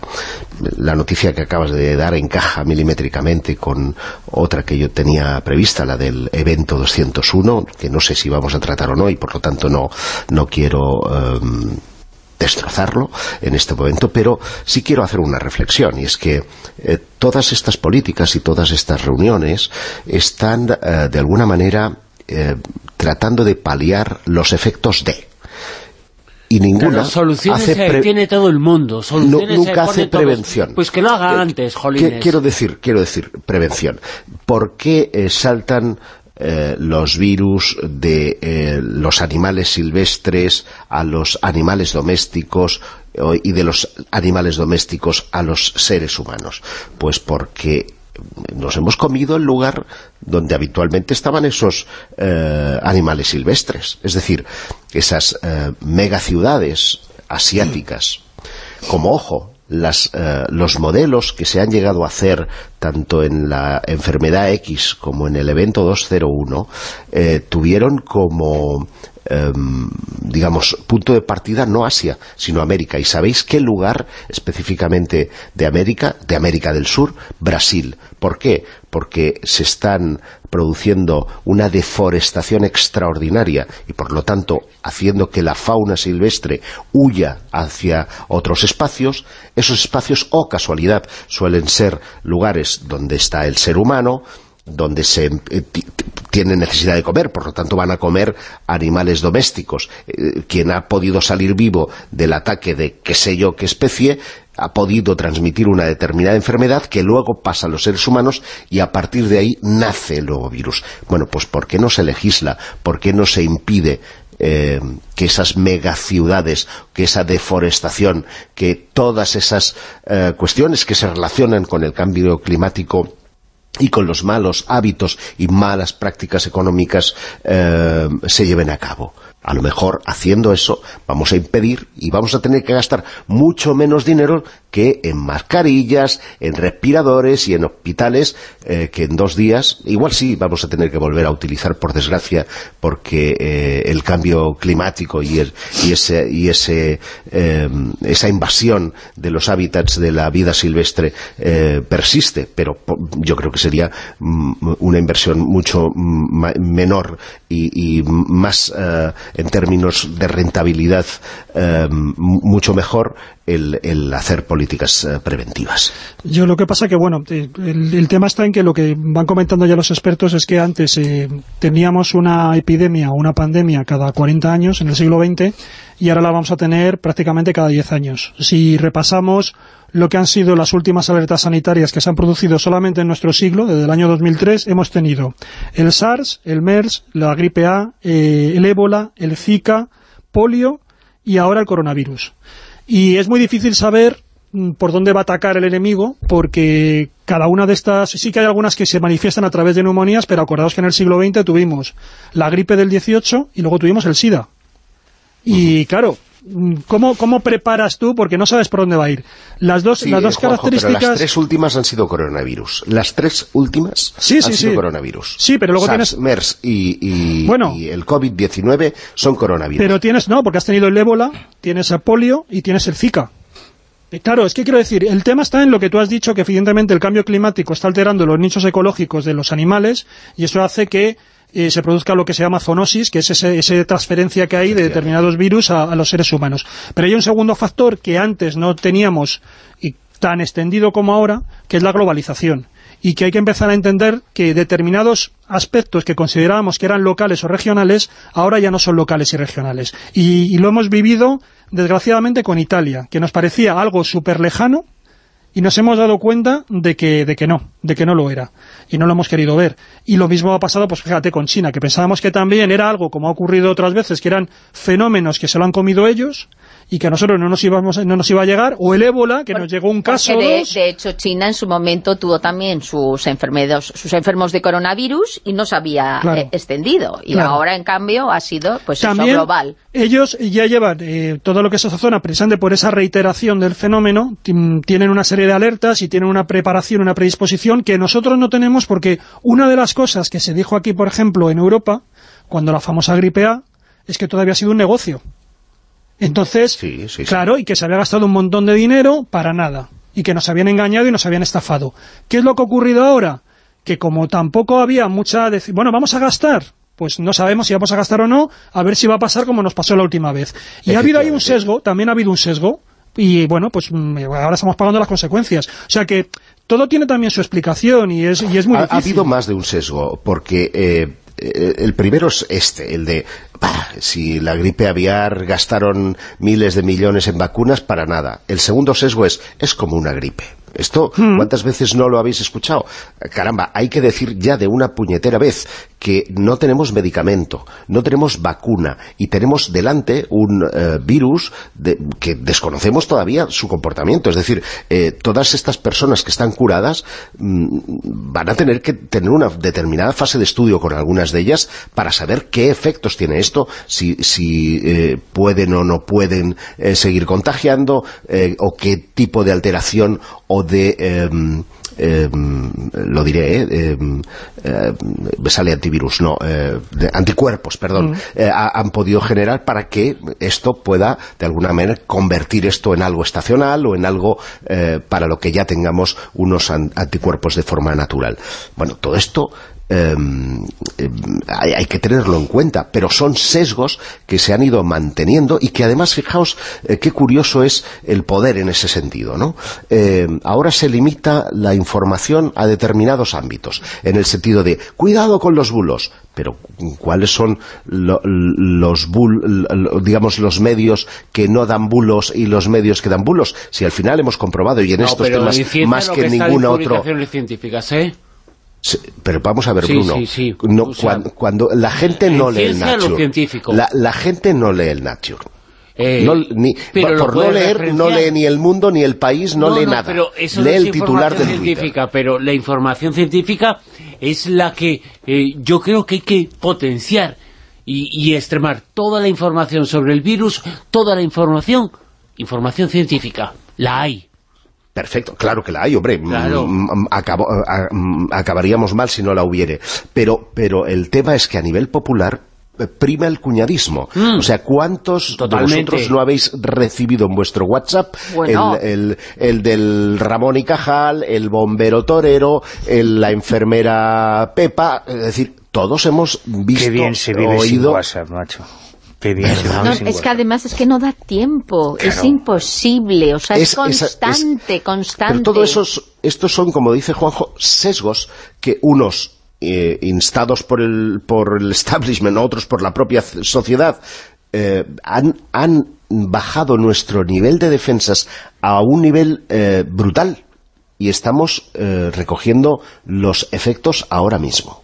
La noticia que acabas de dar encaja milimétricamente con otra que yo tenía prevista, la del evento 201, que no sé si vamos a tratar o no, y por lo tanto no, no quiero destrozarlo en este momento, pero sí quiero hacer una reflexión, y es que eh, todas estas políticas y todas estas reuniones están, eh, de alguna manera, eh, tratando de paliar los efectos de. Y ninguna soluciones hace tiene todo el mundo nunca hace prevención. Pues que lo haga antes jolines. quiero decir quiero decir prevención. ¿por qué saltan eh, los virus de eh, los animales silvestres a los animales domésticos y de los animales domésticos a los seres humanos? Pues porque nos hemos comido el lugar donde habitualmente estaban esos eh, animales silvestres. Es decir, esas megaciudades asiáticas. Como ojo, las, eh, los modelos que se han llegado a hacer tanto en la enfermedad X como en el evento 201 eh, tuvieron como em, digamos, punto de partida no Asia, sino América. ¿Y sabéis qué lugar específicamente de América? De América del Sur, Brasil. ¿Por qué? Porque se están produciendo una deforestación extraordinaria y por lo tanto haciendo que la fauna silvestre huya hacia otros espacios, esos espacios, o casualidad, suelen ser lugares donde está el ser humano, donde se eh, tienen necesidad de comer, por lo tanto van a comer animales domésticos. Eh, quien ha podido salir vivo del ataque de qué sé yo qué especie, ha podido transmitir una determinada enfermedad que luego pasa a los seres humanos y a partir de ahí nace el nuevo virus. Bueno, pues ¿por qué no se legisla? ¿Por qué no se impide eh, que esas megaciudades, que esa deforestación, que todas esas cuestiones que se relacionan con el cambio climático y con los malos hábitos y malas prácticas económicas eh, se lleven a cabo. A lo mejor haciendo eso vamos a impedir y vamos a tener que gastar mucho menos dinero que en mascarillas, en respiradores y en hospitales eh, que en dos días, igual sí vamos a tener que volver a utilizar por desgracia porque eh, el cambio climático y, ese, y ese, eh, esa invasión de los hábitats de la vida silvestre persiste, pero yo creo que sería mm, una inversión mucho mm, menor y más en términos de rentabilidad mucho mejor el, hacer políticas eh, preventivas. Yo lo que pasa que, bueno, eh, el, tema está en que lo que van comentando ya los expertos es que antes eh, teníamos una epidemia o una pandemia cada 40 años en el siglo XX y ahora la vamos a tener prácticamente cada 10 años. Si repasamos lo que han sido las últimas alertas sanitarias que se han producido solamente en nuestro siglo, desde el año 2003, hemos tenido el SARS, el MERS, la gripe A, el ébola, el Zika, polio y ahora el coronavirus. Y es muy difícil saber mm, por dónde va a atacar el enemigo, porque cada una de estas, sí que hay algunas que se manifiestan a través de neumonías, pero acordaos que en el siglo XX tuvimos la gripe del 18 y luego tuvimos el SIDA. Y claro, ¿Cómo, ¿Cómo preparas tú? Porque no sabes por dónde va a ir. Las dos, las dos características... las tres últimas han sido coronavirus. Las tres últimas sí, han sido coronavirus. Sí, pero luego SARS, tienes... MERS y, y el COVID-19 son coronavirus. Pero tienes, no, porque has tenido el ébola, tienes el polio y tienes el Zika. Eh, Claro, es que quiero decir, el tema está en lo que tú has dicho, que evidentemente el cambio climático está alterando los nichos ecológicos de los animales y eso hace que eh, se produzca lo que se llama zoonosis, que es ese, esa transferencia que hay de determinados virus a, a los seres humanos. Pero hay un segundo factor que antes no teníamos y tan extendido como ahora, que es la globalización y que hay que empezar a entender que determinados aspectos que considerábamos que eran locales o regionales, ahora ya no son locales y regionales. Y, y lo hemos vivido, desgraciadamente, con Italia, que nos parecía algo súper lejano, y nos hemos dado cuenta de que, de que no, de que no lo era, y no lo hemos querido ver. Y lo mismo ha pasado, pues fíjate, con China, que pensábamos que también era algo, como ha ocurrido otras veces, que eran fenómenos que se lo han comido ellos, y que a nosotros no nos, íbamos, no nos iba a llegar, o el ébola, que nos llegó un caso de, de hecho China en su momento tuvo también sus enfermedades, sus enfermos de coronavirus y no se había Claro. eh, extendido. Y Claro. ahora en cambio ha sido pues eso, global. ellos ya llevan eh, todo lo que es esa zona, precisamente por esa reiteración del fenómeno, tienen una serie de alertas y tienen una preparación, una predisposición que nosotros no tenemos porque una de las cosas que se dijo aquí, por ejemplo, en Europa, cuando la famosa gripe A, es que todavía ha sido un negocio. Entonces, Sí, sí, claro, y que se había gastado un montón de dinero para nada, y que nos habían engañado y nos habían estafado. ¿Qué es lo que ha ocurrido ahora? Que como tampoco había mucha... Bueno, vamos a gastar, pues no sabemos si vamos a gastar o no, a ver si va a pasar como nos pasó la última vez. Y ha habido ahí un sesgo, también ha habido un sesgo, y bueno, pues mm, ahora estamos pagando las consecuencias. O sea que todo tiene también su explicación y es, y es muy ha, ha difícil. habido más de un sesgo, porque eh, el primero es este, el de, bah, si la gripe aviar gastaron miles de millones en vacunas, para nada. El segundo sesgo es, es como una gripe. Esto, Hmm. ¿cuántas veces no lo habéis escuchado? Caramba, hay que decir ya de una puñetera vez que no tenemos medicamento, no tenemos vacuna y tenemos delante un eh, virus de- que desconocemos todavía su comportamiento. Es decir, eh, todas estas personas que están curadas mm, van a tener que tener una determinada fase de estudio con algunas de ellas para saber qué efectos tiene esto, si, si eh, pueden o no pueden seguir contagiando o qué tipo de alteración o de... em, lo diré, eh, em, eh, me sale antivirus, no, eh, de anticuerpos, perdón, eh, ha- han podido generar para que esto pueda, de alguna manera, convertir esto en algo estacional o en algo eh, para lo que ya tengamos unos an- anticuerpos de forma natural. Bueno, todo esto eh, eh, hay, hay que tenerlo en cuenta, pero son sesgos que se han ido manteniendo y que además, fijaos, eh, qué curioso es el poder en ese sentido, ¿no? Eh, ahora se limita la información a determinados ámbitos, en el sentido de, cuidado con los bulos, pero ¿cuáles son lo- los bul- lo- digamos los medios que no dan bulos y los medios que dan bulos? Si al final hemos comprobado y en No, estos temas en más que, está ningún en otro científicas, ¿eh? Pero vamos a ver, Sí, Bruno. sí, sí. No, O sea, cuan- cuando, la gente no lee el Nature. La, la gente no lee el Nature. Eh, No, ni- pero lo por no leer, no lee ni el mundo ni el país, no, lee nada. pero eso lee el titular del Twitter. científica, pero la información científica es la que eh, yo creo que hay que potenciar y, y extremar toda la información sobre el virus, toda la información, información científica, la hay. Perfecto, claro que la hay, hombre. Claro. Mm, mm, acabo- a- mm, acabaríamos mal si no la hubiere. Pero, pero el tema es que a nivel popular eh, prima el cuñadismo. Mm. O sea, ¿cuántos Totalmente. de vosotros no habéis recibido en vuestro WhatsApp Bueno. el, el- el del Ramón y Cajal, el bombero torero, el- la enfermera Pepa? Es decir, todos hemos visto, Qué bien se vive sin oído... WhatsApp, macho. Qué bien No, es que además es que no da tiempo, es imposible, o sea, es, Es- esa- es- constante, constante. Pero todos esos, estos son, como dice Juanjo, sesgos que unos eh, instados por el, por el establishment, otros por la propia sociedad, eh, han, han bajado nuestro nivel de defensas a un nivel eh, brutal y estamos eh, recogiendo los efectos ahora mismo.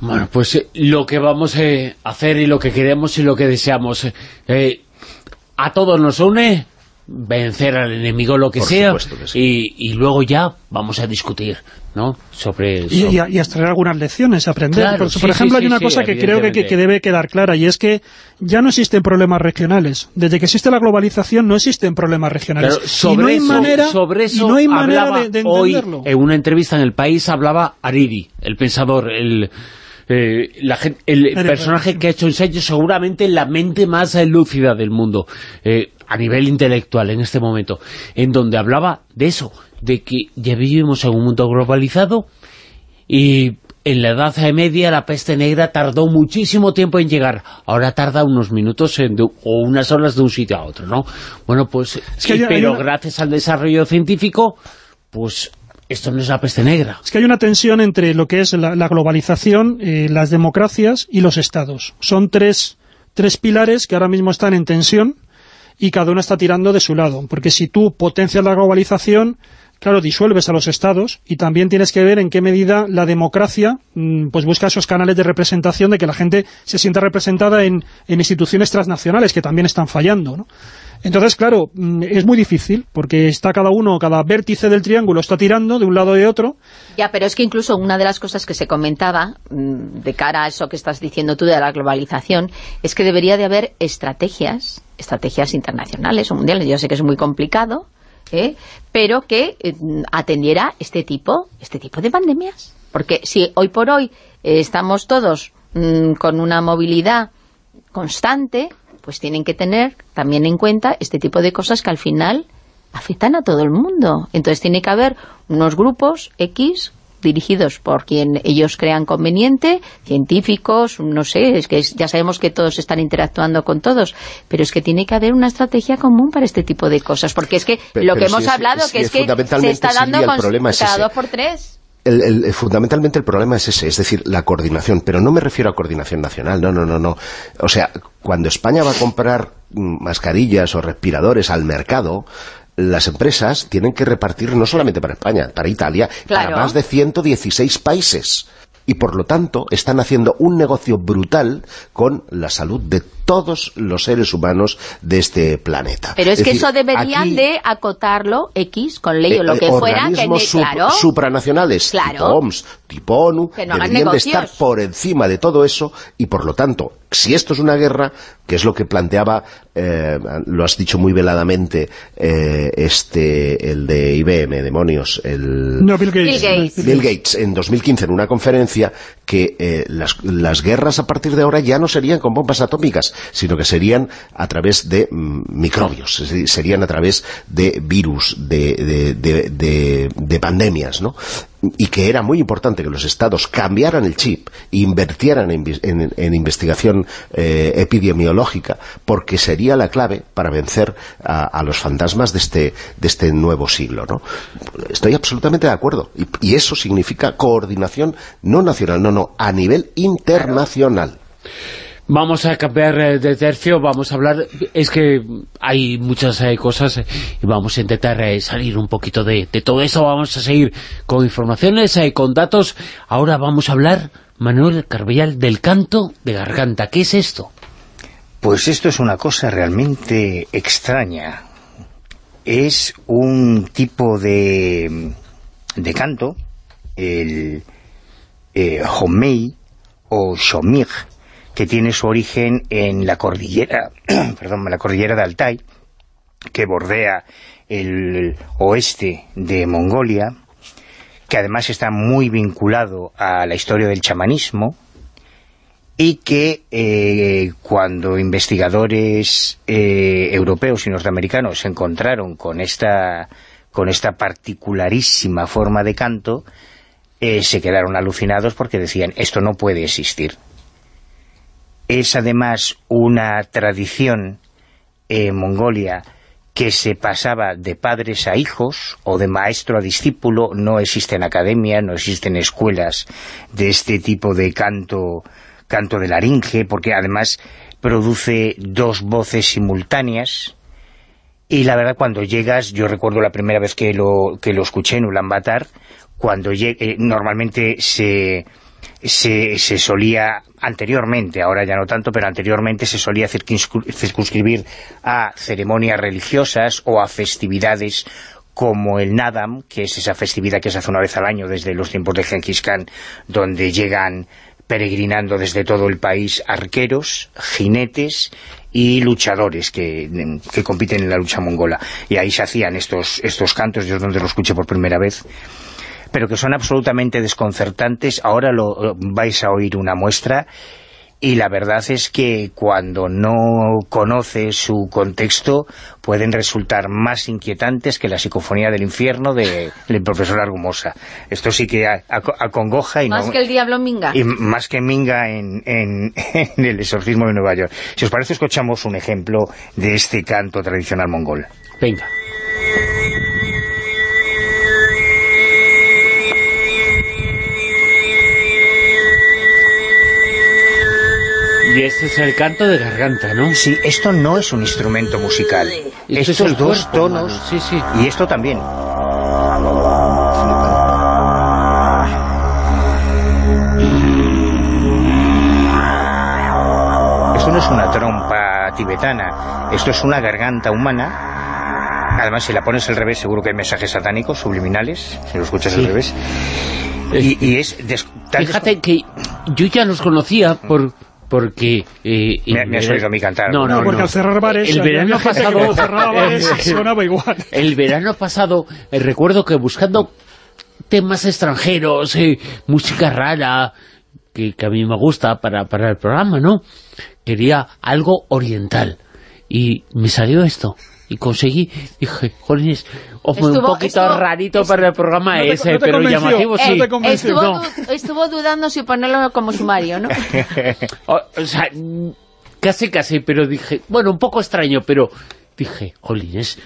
Bueno, pues eh, lo que vamos eh, a hacer y lo que queremos y lo que deseamos, eh, eh, a todos nos une vencer al enemigo lo que Por sea supuesto que sí. y, y luego ya vamos a discutir, ¿no? Sobre Y, y, a- y extraer algunas lecciones, aprender. Claro, por, sí, por ejemplo, sí, hay una sí, cosa sí, que creo que, que- debe quedar clara, y es que ya no existen problemas regionales. Desde que existe la globalización no existen problemas regionales. Claro, y no hay eso, manera, sobre eso y no hay manera hablaba de, de hoy entenderlo. en una entrevista en El País hablaba Hariri, el pensador, el eh, la el personaje que ha hecho ensayo seguramente la mente más lúcida del mundo, eh, a nivel intelectual en este momento, en donde hablaba de eso, de que ya vivimos en un mundo globalizado y en la Edad Media la peste negra tardó muchísimo tiempo en llegar. Ahora tarda unos minutos o unas horas de un sitio a otro, ¿no? Bueno, pues, pero gracias al desarrollo científico, pues esto no es la peste negra. Es que hay una tensión entre lo que es la, globalización, eh, las democracias y los estados. Son tres, tres pilares que ahora mismo están en tensión y cada uno está tirando de su lado. Porque si tú potencias la globalización claro, disuelves a los estados y también tienes que ver en qué medida la democracia mm, pues busca esos canales de representación de que la gente se sienta representada en, instituciones transnacionales que también están fallando, ¿no? Entonces, claro, mm, es muy difícil, porque está cada uno, cada vértice del triángulo está tirando de un lado y de otro. Ya, pero es que incluso una de las cosas que se comentaba, mm, de cara a eso que estás diciendo tú de la globalización, es que debería de haber estrategias, estrategias internacionales o mundiales. Yo sé que es muy complicado, ¿eh? pero que eh, atendiera este tipo, este tipo de pandemias. Porque si hoy por hoy eh, estamos todos mm, con una movilidad constante, pues tienen que tener también en cuenta este tipo de cosas que al final afectan a todo el mundo. Entonces tiene que haber unos grupos X dirigidos por quien ellos crean conveniente, científicos, no sé, es que ya sabemos que todos están interactuando con todos, pero es que tiene que haber una estrategia común para este tipo de cosas, porque es que lo que hemos hablado, que es que se está dando con cada dos por tres. fundamentalmente el problema es ese, es decir, la coordinación, pero no me refiero a coordinación nacional, no, no, no, no. O sea, cuando España va a comprar mm, mascarillas o respiradores al mercado, las empresas tienen que repartir no solamente para España, para Italia, para más de 116 países. Y por lo tanto están haciendo un negocio brutal con la salud de todos los seres humanos de este planeta. Pero es, que eso deberían de acotarlo X con ley o lo eh, que fuera. Que supranacionales, tipo OMS, tipo ONU, deberían de estar por encima de todo eso y por lo tanto, si esto es una guerra, que es lo que planteaba, eh, lo has dicho muy veladamente, eh, este, el de IBM, demonios, el... No, Bill Gates. Bill Gates. en 2015 en una conferencia que las, las guerras a partir de ahora ya no serían con bombas atómicas, sino que serían a través de mm, microbios, serían a través de virus, de, de, pandemias, ¿no? Y que era muy importante que los estados cambiaran el chip e invirtieran en, investigación eh, epidemiológica, porque sería la clave para vencer a, los fantasmas de este, de este nuevo siglo. ¿no? Estoy absolutamente de acuerdo. Y, y eso significa coordinación no nacional, no, no, a nivel internacional. Vamos a cambiar eh, de tercio, vamos a hablar, es que hay muchas eh, cosas eh, y vamos a intentar salir un poquito de, todo eso, vamos a seguir con informaciones, con datos. Ahora vamos a hablar, Manuel Carbellal, del canto de garganta. ¿Qué es esto? Pues esto es una cosa realmente extraña. Es un tipo de, de canto, el eh, o shomig, que tiene su origen en la cordillera, perdón, la cordillera de Altai, que bordea el oeste de Mongolia, que además está muy vinculado a la historia del chamanismo, y que eh, cuando investigadores eh, europeos y norteamericanos se encontraron con esta, con esta particularísima forma de canto, eh, se quedaron alucinados porque decían, esto no puede existir es además una tradición en Mongolia que se pasaba de padres a hijos o de maestro a discípulo, no existen academias, no existen escuelas de este tipo de canto, canto de laringe, porque además produce dos voces simultáneas, y la verdad cuando llegas, yo recuerdo la primera vez que lo, que lo escuché en Ulaanbaatar, cuando llegué, normalmente se se, se, solía anteriormente, ahora ya no tanto, pero anteriormente se solía circunscribir a ceremonias religiosas o a festividades como el Nadam, que es esa festividad que se hace una vez al año desde los tiempos de Genghis Khan, donde llegan peregrinando desde todo el país arqueros, jinetes y luchadores que, que compiten en la lucha mongola. Y ahí se hacían estos, estos cantos, yo es donde lo escuché por primera vez, pero que son absolutamente desconcertantes. Ahora lo vais a oír una muestra y la verdad es que cuando no conoces su contexto pueden resultar más inquietantes que la psicofonía del infierno del profesor Argumosa. Esto sí que acongoja. Y más que el diablo Minga. Y más que Minga en, en, en el exorcismo de Nueva York. Si os parece, escuchamos un ejemplo de este canto tradicional mongol. Venga. Y este es el canto de garganta, ¿no? Sí, esto no es un instrumento musical. Esto Estos dos tonos, sí, sí. y esto también. Esto no es una trompa tibetana, esto es una garganta humana. Además, si la pones al revés, seguro que hay mensajes satánicos, subliminales, si lo escuchas al revés. Y, es... Fíjate que yo ya los conocía por porque... Eh, me, has oído a mí cantar. No, no, porque al cerrar bares... El verano pasado... bares, sonaba igual. El verano pasado, eh, recuerdo que buscando temas extranjeros, eh, música rara, que, que, a mí me gusta para, para el programa, ¿no? Quería algo oriental. Y me salió esto y conseguí, dije, jolines, un poquito rarito para el programa ese, pero llamativo sí. estuvo, estuvo, dudando si ponerlo como sumario, ¿no? o, sea, casi casi, pero dije, bueno, un poco extraño, pero dije, jolines,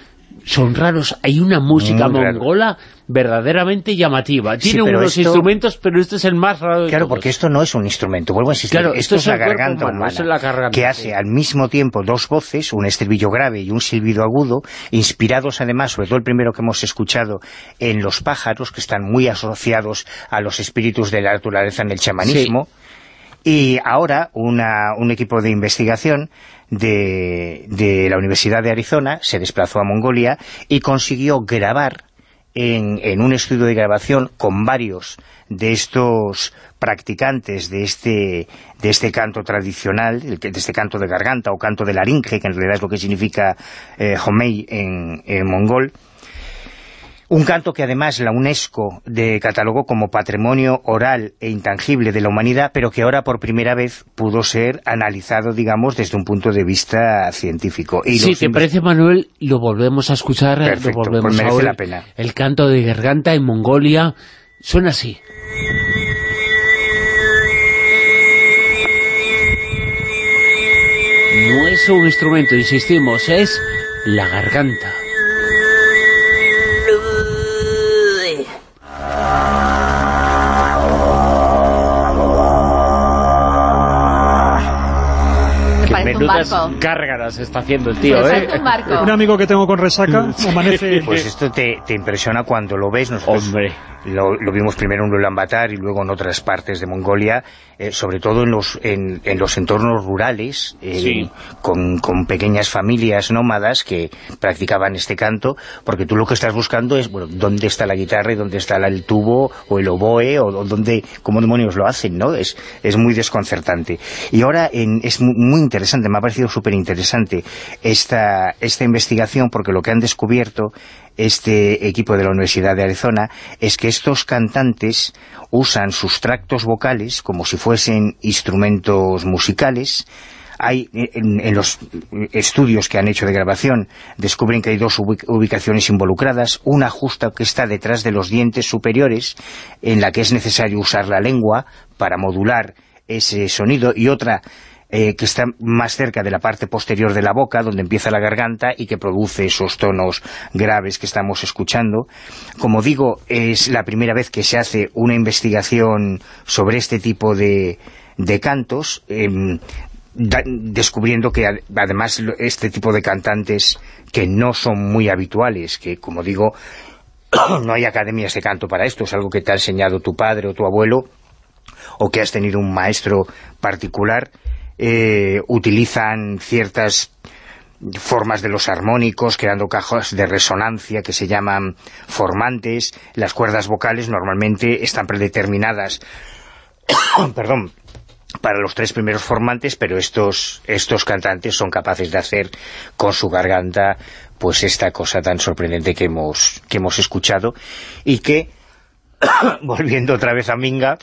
son raros. Hay una música mongola verdaderamente llamativa. Tiene unos instrumentos, pero este es el más raro Claro, porque esto no es un instrumento, vuelvo a insistir. Claro, esto, es, la garganta humana, que hace al mismo tiempo dos voces, un estribillo grave y un silbido agudo, inspirados además, sobre todo el primero que hemos escuchado, en los pájaros, que están muy asociados a los espíritus de la naturaleza en el chamanismo. Y ahora un equipo de investigación de, de, la Universidad de Arizona se desplazó a Mongolia y consiguió grabar en, en, un estudio de grabación con varios de estos practicantes de este, de este canto tradicional, de este canto de garganta o canto de laringe, que en realidad es lo que significa eh, Homei en, en mongol, un canto que además la UNESCO de catalogó como patrimonio oral e intangible de la humanidad, pero que ahora por primera vez pudo ser analizado, digamos, desde un punto de vista científico. Y sí, ¿te parece, Manuel? Lo volvemos a escuchar, Perfecto, lo volvemos pues merece la pena. El canto de garganta en Mongolia suena así. No es un instrumento, insistimos, es la garganta. Cárgaras está haciendo el tío, ¿eh? Un, amigo que tengo con resaca amanece... Pues esto te, te impresiona cuando lo ves. Nosotros Hombre. Lo, lo, vimos primero en Ulaanbaatar y luego en otras partes de Mongolia, eh, sobre todo en los, en, en los entornos rurales, eh, con, con, pequeñas familias nómadas que practicaban este canto, porque tú lo que estás buscando es, bueno, dónde está la guitarra y dónde está el tubo o el oboe o, dónde, cómo demonios lo hacen, ¿no? Es, es muy desconcertante. Y ahora en, es muy interesante, me ha parecido súper interesante esta, esta investigación porque lo que han descubierto este equipo de la Universidad de Arizona es que estos cantantes usan sus tractos vocales como si fuesen instrumentos musicales. Hay en, los estudios que han hecho de grabación descubren que hay dos ubicaciones involucradas, una justa que está detrás de los dientes superiores en la que es necesario usar la lengua para modular ese sonido y otra eh, que está más cerca de la parte posterior de la boca, donde empieza la garganta y que produce esos tonos graves que estamos escuchando. Como digo, es la primera vez que se hace una investigación sobre este tipo de, de cantos, em, descubriendo que además este tipo de cantantes que no son muy habituales, que como digo, no hay academias de canto para esto, es algo que te ha enseñado tu padre o tu abuelo, o que has tenido un maestro particular, eh, utilizan ciertas formas de los armónicos, creando cajas de resonancia que se llaman formantes. Las cuerdas vocales normalmente están predeterminadas perdón, para los tres primeros formantes, pero estos, estos cantantes son capaces de hacer con su garganta pues esta cosa tan sorprendente que hemos, que hemos escuchado y que volviendo otra vez a Minga,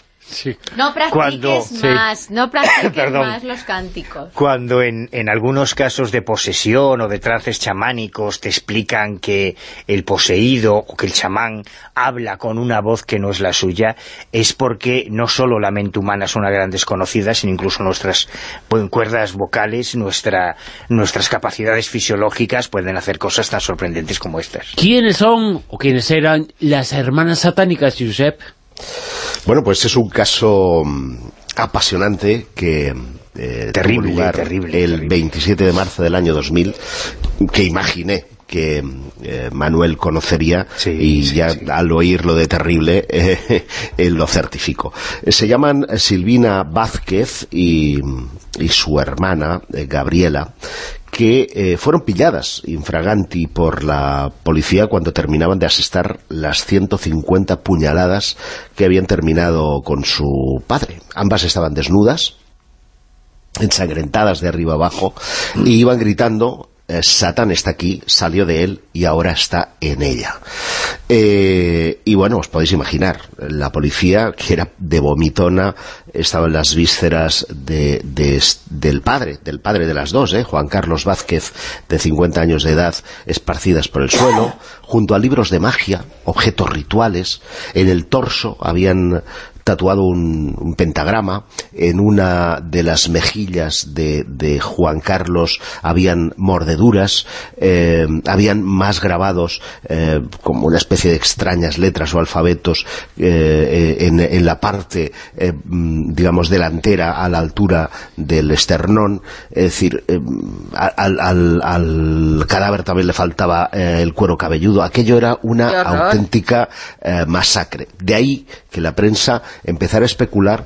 No practiques Cuando- más, no practiques más los cánticos. cuando en, en algunos casos de posesión o de trances chamánicos te explican que el poseído o que el chamán habla con una voz que no es la suya, es porque no solo la mente humana es una gran desconocida, sino incluso nuestras cuerdas vocales, nuestra, nuestras capacidades fisiológicas pueden hacer cosas tan sorprendentes como estas. ¿Quiénes son o quiénes eran las hermanas satánicas, Josep? Bueno, pues es un caso mm, apasionante que eh, tuvo Terrible, lugar terrible, el terrible. 27 de marzo del año 2000, que imaginé que eh, Manuel conocería Sí, y sí, ya sí. al oír lo de terrible eh, él lo certificó. Eh, Se llaman Silvina Vázquez y, y su hermana eh, Gabriela que fueron pilladas infraganti por la policía cuando terminaban de asestar las 150 puñaladas que habían terminado con su padre. Ambas estaban desnudas, ensangrentadas de arriba abajo, y iban gritando Satán está aquí, salió de él y ahora está en ella. Eh, y bueno, os podéis imaginar, la policía, que era de vomitona, estaba en las vísceras de, de- del padre, del padre de las dos, ¿eh? Juan Carlos Vázquez, de 50 años de edad, esparcidas por el suelo, junto a libros de magia, objetos rituales, en el torso habían tatuado un, un pentagrama, en una de las mejillas de, de Juan Carlos. Habían mordeduras, eh, habían más grabados eh, como una especie de extrañas letras o alfabetos eh, en, en la parte, mm, digamos, delantera a la altura del esternón, es decir, al, al- al cadáver también le faltaba el cuero cabelludo, aquello era una auténtica masacre. De ahí que la prensa empezara a especular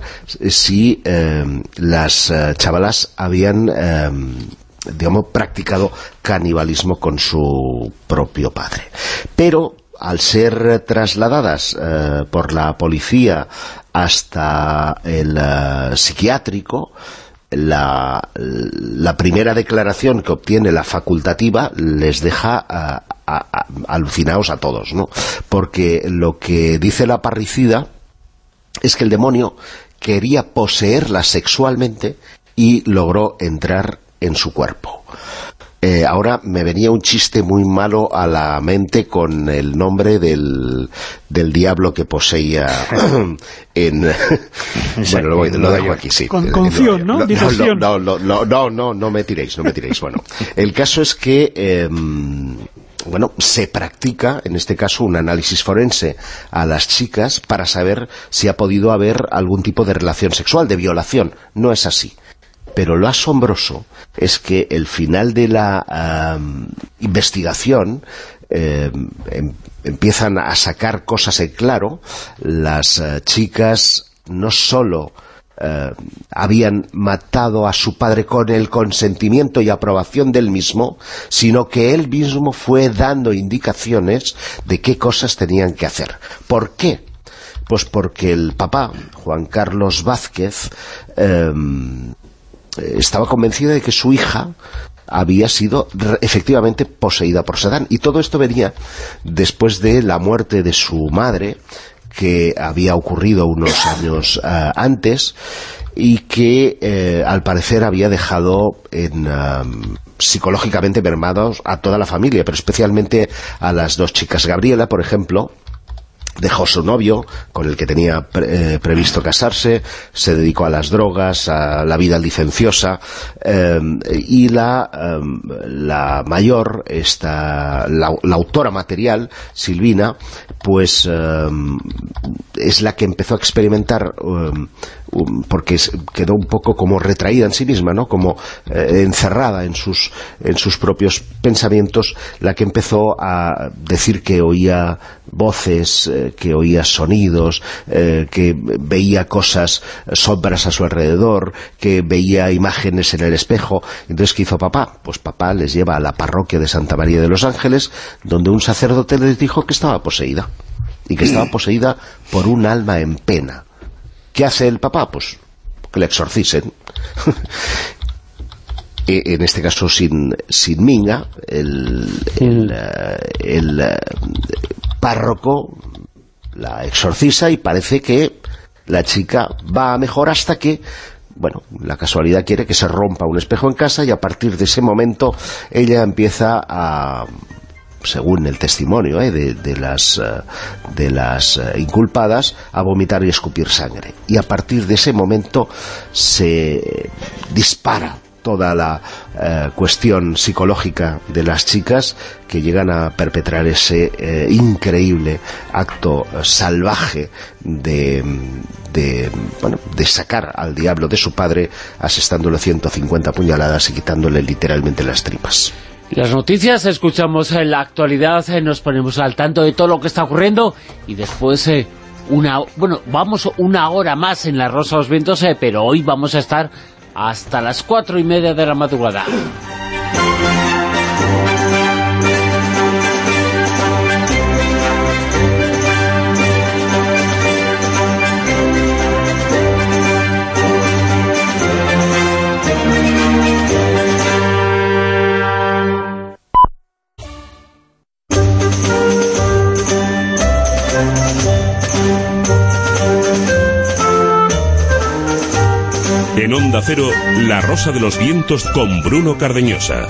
si eh, las eh, chavalas habían, eh, digamos, practicado canibalismo con su propio padre. Pero al ser trasladadas eh, por la policía hasta el eh, psiquiátrico, la, primera declaración que obtiene la facultativa les deja a- alucinados a todos, ¿no? Porque lo que dice la parricida es que el demonio quería poseerla sexualmente y logró entrar en su cuerpo. Eh, ahora me venía un chiste muy malo a la mente con el nombre del, del diablo que poseía en... bueno, lo, voy- lo dejo aquí, sí. Con- Eh, con no, ¿no? No, no, no, no, no, no, no, no me tiréis, no me tiréis. Bueno, el caso es que... eh, bueno, se practica, en este caso, un análisis forense a las chicas para saber si ha podido haber algún tipo de relación sexual, de violación. No es así. Pero lo asombroso es que el final de la investigación eh, em- empiezan a sacar cosas en claro. Las eh, chicas no solo eh, habían matado a su padre con el consentimiento y aprobación del mismo, sino que él mismo fue dando indicaciones de qué cosas tenían que hacer. ¿Por qué? Pues porque el papá, Juan Carlos Vázquez, eh, estaba convencido de que su hija había sido efectivamente poseída por Satán. Y todo esto venía después de la muerte de su madre, que había ocurrido unos años ah, antes, y que eh, al parecer había dejado en, am, psicológicamente mermados a toda la familia, pero especialmente a las dos chicas. Gabriela, por ejemplo, dejó su novio, con el que tenía eh, previsto casarse, se dedicó a las drogas, a la vida licenciosa, eh, y la, eh, la mayor, esta, la, la autora material, Silvina, pues es la que empezó a experimentar, porque quedó un poco como retraída en sí misma, ¿no? como eh, encerrada en sus, en sus propios pensamientos, la que empezó a decir que oía voces, eh, que oía sonidos, eh, que veía cosas, sombras a su alrededor, que veía imágenes en el espejo. Entonces, ¿qué hizo papá? Pues papá les lleva a la parroquia de Santa María de los Ángeles, donde un sacerdote les dijo que estaba poseída, y que estaba poseída por un alma en pena. ¿Qué hace el papá? Pues que le exorcisen. E- en este caso sin, sin minga, el, el, eh, el, eh, párroco la exorcisa y parece que la chica va a mejor hasta que bueno, la casualidad quiere que se rompa un espejo en casa y a partir de ese momento ella empieza a según el testimonio ¿eh? de, las, eh, de las eh, inculpadas, a vomitar y escupir sangre. Y a partir de ese momento se dispara toda la cuestión psicológica de las chicas que llegan a perpetrar ese increíble acto salvaje de, de, bueno, de sacar al diablo de su padre asestándole 150 puñaladas y quitándole literalmente las tripas. Las noticias, escuchamos en la actualidad, eh, nos ponemos al tanto de todo lo que está ocurriendo y después eh, una, bueno, vamos una hora más en la Rosa de los Vientos, eh, pero hoy vamos a estar hasta las cuatro y media de la madrugada. En Onda Cero, La Rosa de los Vientos con Bruno Cardeñosa.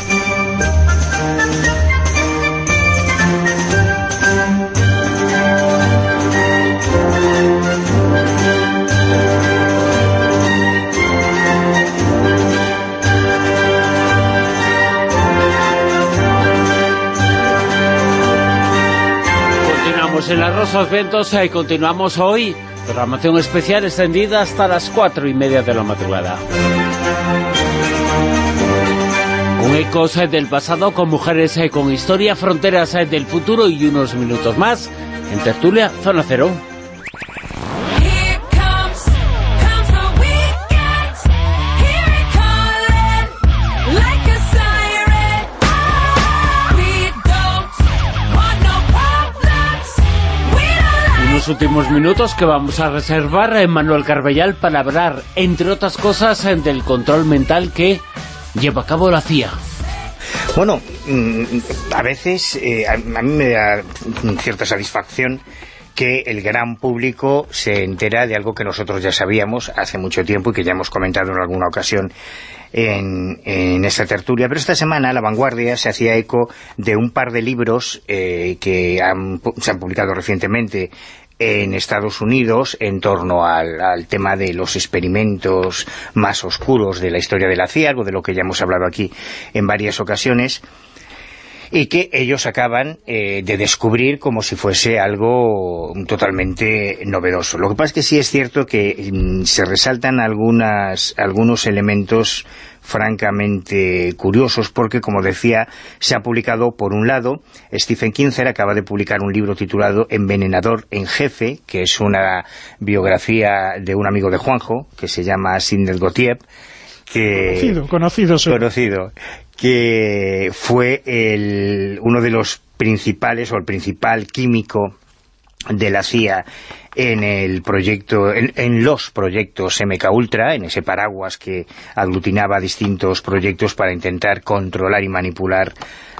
En La Rosa de los Vientos y continuamos hoy Programación especial extendida hasta las cuatro y media de la madrugada. Con ecos del pasado, con mujeres eh, con historia, fronteras eh, del futuro y unos minutos más en Tertulia Zona Cero. Últimos minutos que vamos a reservar a Manuel Carbellal para hablar, entre otras cosas, del control mental que lleva a cabo la CIA. Bueno, mm, a veces eh, a mí me da cierta satisfacción que el gran público se entera de algo que nosotros ya sabíamos hace mucho tiempo y que ya hemos comentado en alguna ocasión en, esta tertulia. Pero esta semana La Vanguardia se hacía eco de un par de libros eh, que se han publicado recientemente en Estados Unidos en torno al, tema de los experimentos más oscuros de la historia de la CIA, algo de lo que ya hemos hablado aquí en varias ocasiones, y que ellos acaban eh, de descubrir como si fuese algo totalmente novedoso. Lo que pasa es que sí es cierto que mm, se resaltan algunas, algunos elementos francamente curiosos porque, como decía, se ha publicado, por un lado, Stephen Kinzer acaba de publicar un libro titulado Envenenador en jefe, que es una biografía de un amigo de Juanjo, que se llama Sidney Gautier, que... Conocido, conocido. Conocido, que fue el, uno de los principales, o el principal químico de la CIA en el proyecto, en, los proyectos MK Ultra, en ese paraguas que aglutinaba distintos proyectos para intentar controlar y manipular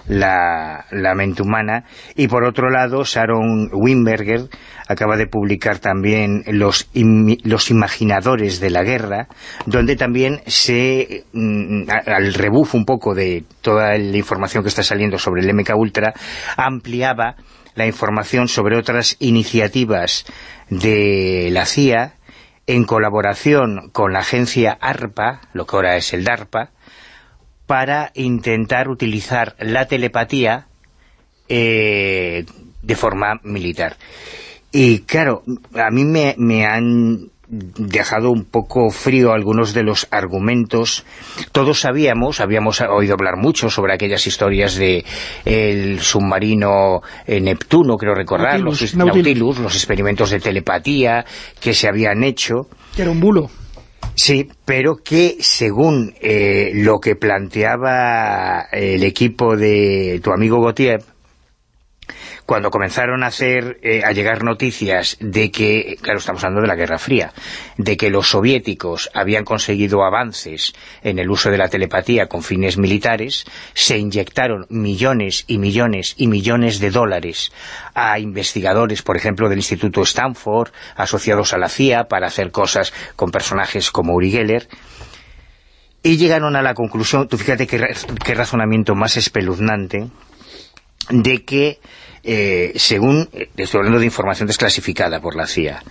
la, mente humana. Y por otro lado, Sharon Wimberger acaba de publicar también Los, los imaginadores de la guerra, donde también se, mm, al rebufo un poco de toda la información que está saliendo sobre el MK Ultra, ampliaba la información sobre otras iniciativas de la CIA en colaboración con la agencia ARPA, lo que ahora es el DARPA, para intentar utilizar la telepatía eh, de forma militar. Y claro, a mí me, me han dejado un poco frío algunos de los argumentos. Todos sabíamos, habíamos oído hablar mucho sobre aquellas historias de el submarino eh, Neptuno, creo recordar, los, Nautilus, los experimentos de telepatía que se habían hecho. Que era un bulo. Sí, pero que según eh, lo que planteaba el equipo de tu amigo Gautier, cuando comenzaron a hacer, eh, llegar noticias de que, claro, estamos hablando de la Guerra Fría, de que los soviéticos habían conseguido avances en el uso de la telepatía con fines militares, se inyectaron millones y millones y millones de dólares a investigadores, por ejemplo, del Instituto Stanford, asociados a la CIA, para hacer cosas con personajes como Uri Geller, y llegaron a la conclusión, tú fíjate qué, qué razonamiento más espeluznante, de que eh, según, eh, estoy hablando de información desclasificada por la CIA,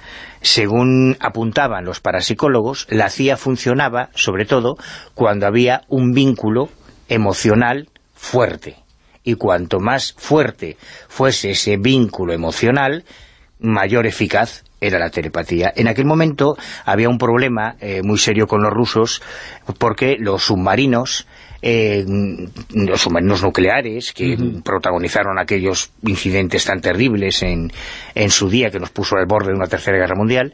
según apuntaban los parapsicólogos, la CIA funcionaba, sobre todo, cuando había un vínculo emocional fuerte. Y cuanto más fuerte fuese ese vínculo emocional, mayor eficaz era la telepatía. En aquel momento había un problema eh, muy serio con los rusos porque los submarinos eh, los submarinos nucleares que protagonizaron aquellos incidentes tan terribles en, en su día que nos puso al borde de una tercera guerra mundial,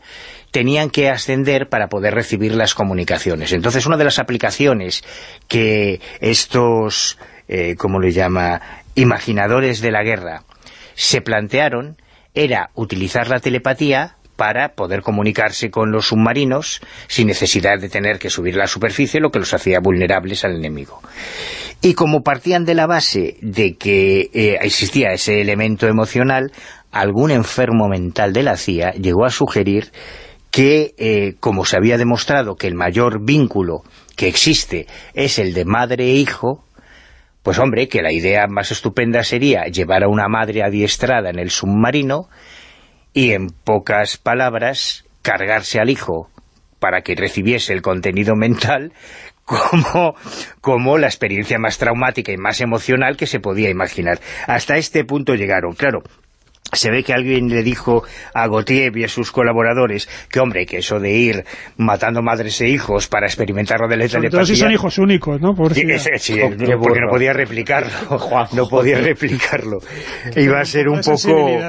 tenían que ascender para poder recibir las comunicaciones. Entonces una de las aplicaciones que estos, eh, ¿cómo le llama?, imaginadores de la guerra se plantearon era utilizar la telepatía para poder comunicarse con los submarinos sin necesidad de tener que subir a la superficie, lo que los hacía vulnerables al enemigo. Y como partían de la base de que eh, existía ese elemento emocional, algún enfermo mental de la CIA llegó a sugerir que, eh, como se había demostrado que el mayor vínculo que existe es el de madre e hijo, pues hombre, que la idea más estupenda sería llevar a una madre adiestrada en el submarino y en pocas palabras cargarse al hijo para que recibiese el contenido mental como, como la experiencia más traumática y más emocional que se podía imaginar. Hasta este punto llegaron. Claro, se ve que alguien le dijo a Gautier y a sus colaboradores que, hombre, que eso de ir matando madres e hijos para experimentarlo de la telepatía... si son hijos únicos, ¿no? sí, sí, porque no podía replicarlo. no podía replicarlo. Iba a ser un poco,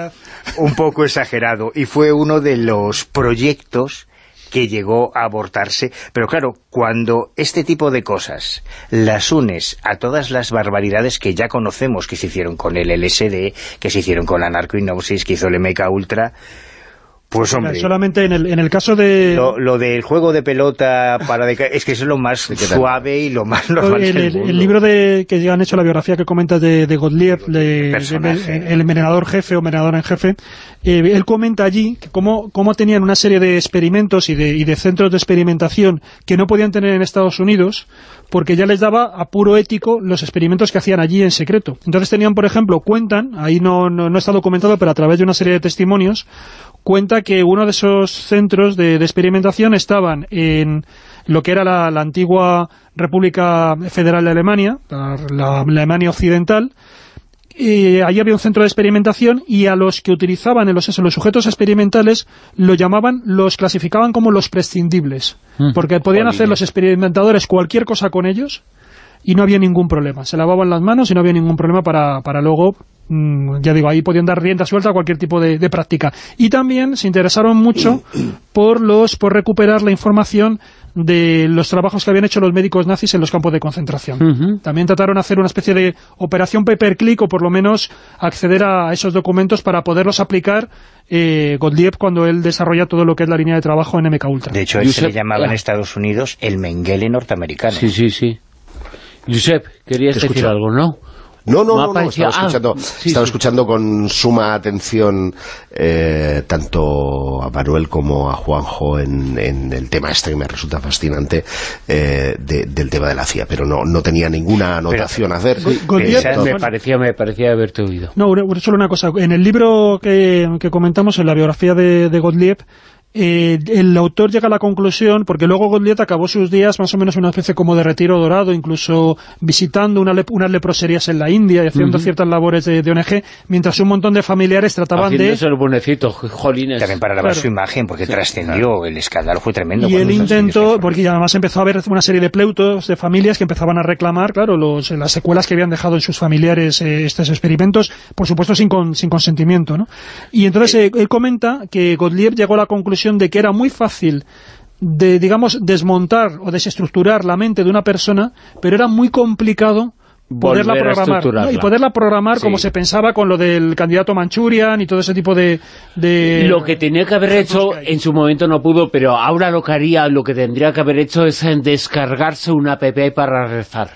un poco exagerado. Y fue uno de los proyectos que llegó a abortarse. Pero claro, cuando este tipo de cosas las unes a todas las barbaridades que ya conocemos que se hicieron con el LSD, que se hicieron con la narcohipnosis, que hizo el MK Ultra, pues hombre... Solamente en el, en el caso de... Lo, del juego de pelota para es que es lo más suave y lo más normal el, el, libro de que han hecho la biografía que comentas de, de Godlieb, el envenenador jefe o envenenador en jefe, eh, él comenta allí que cómo, cómo, tenían una serie de experimentos y de, y de centros de experimentación que no podían tener en Estados Unidos porque ya les daba apuro ético los experimentos que hacían allí en secreto. Entonces tenían, por ejemplo, cuentan, ahí no, no, no está documentado, pero a través de una serie de testimonios, cuenta que uno de esos centros de, experimentación estaban en lo que era la, antigua República Federal de Alemania, la, Alemania Occidental, y allí había un centro de experimentación y a los que utilizaban en los, los sujetos experimentales lo llamaban, los clasificaban como los prescindibles, porque podían hacer los experimentadores cualquier cosa con ellos y no había ningún problema. Se lavaban las manos y no había ningún problema para, para luego Mm, ya digo, ahí podían dar rienda suelta a cualquier tipo de, práctica. Y también se interesaron mucho por los por recuperar la información de los trabajos que habían hecho los médicos nazis en los campos de concentración. También trataron de hacer una especie de operación pay-per-click o por lo menos acceder a esos documentos para poderlos aplicar eh, Gottlieb cuando él desarrolla todo lo que es la línea de trabajo en MK Ultra. De hecho, él se le llamaba en Estados Unidos el Mengele norteamericano. Sí, sí, sí. Josep, querías decir algo, ¿no? No, no, no, estaba, escuchando, ah, estaba escuchando con suma atención eh, tanto a Manuel como a Juanjo en, en, el tema este que me resulta fascinante eh, del tema de la CIA, pero no, no tenía ninguna anotación a hacer. me, parecía, me parecía haberte oído. No, solo una cosa, en el libro que, que comentamos, en la biografía de, de Gottlieb, eh, el autor llega a la conclusión, porque luego Gottlieb acabó sus días más o menos en una especie como de retiro dorado, incluso visitando una unas leproserías en la India y haciendo ciertas labores de, ONG, mientras un montón de familiares trataban de... el bonecito, jolines. También para lavar su imagen, porque trascendió, el escándalo fue tremendo. Y él intentó, porque además empezó a haber una serie de pleutos de familias que empezaban a reclamar, claro, los, las secuelas que habían dejado en sus familiares eh, estos experimentos, por supuesto sin, sin consentimiento, ¿no? Y entonces eh, él comenta que Gottlieb llegó a la conclusión de que era muy fácil de, digamos, desmontar o desestructurar la mente de una persona, pero era muy complicado poderla programar y poderla programar como se pensaba con lo del candidato Manchurian y todo ese tipo de... de Lo que tenía que haber hecho, en su momento no pudo, pero ahora lo que haría, lo que tendría que haber hecho es eh, descargarse una app para rezar.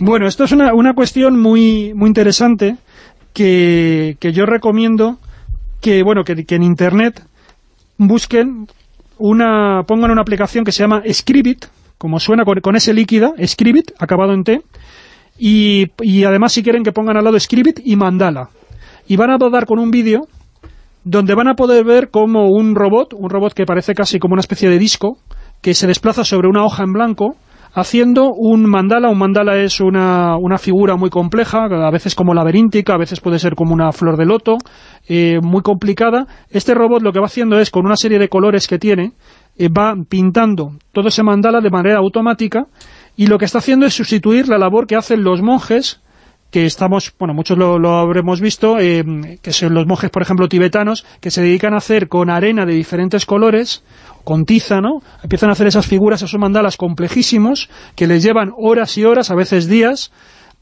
Bueno, esto es una, una cuestión muy, muy interesante que, que yo recomiendo que, bueno, que, que en Internet busquen una, pongan una aplicación que se llama Scribit, como suena con, con ese líquida, Scribit, acabado en T, y, y además si quieren que pongan al lado Scribit y Mandala. Y van a dar con un vídeo donde van a poder ver como un robot, un robot que parece casi como una especie de disco, que se desplaza sobre una hoja en blanco, haciendo un mandala. Un mandala es una, una figura muy compleja, a veces como laberíntica, a veces puede ser como una flor de loto, eh, muy complicada. Este robot lo que va haciendo es, con una serie de colores que tiene, eh, va pintando todo ese mandala de manera automática, y lo que está haciendo es sustituir la labor que hacen los monjes, que estamos, bueno, muchos lo, lo habremos visto, eh, que son los monjes, por ejemplo, tibetanos, que se dedican a hacer con arena de diferentes colores, con tiza, ¿no? Empiezan a hacer esas figuras, esos mandalas complejísimos, que les llevan horas y horas, a veces días,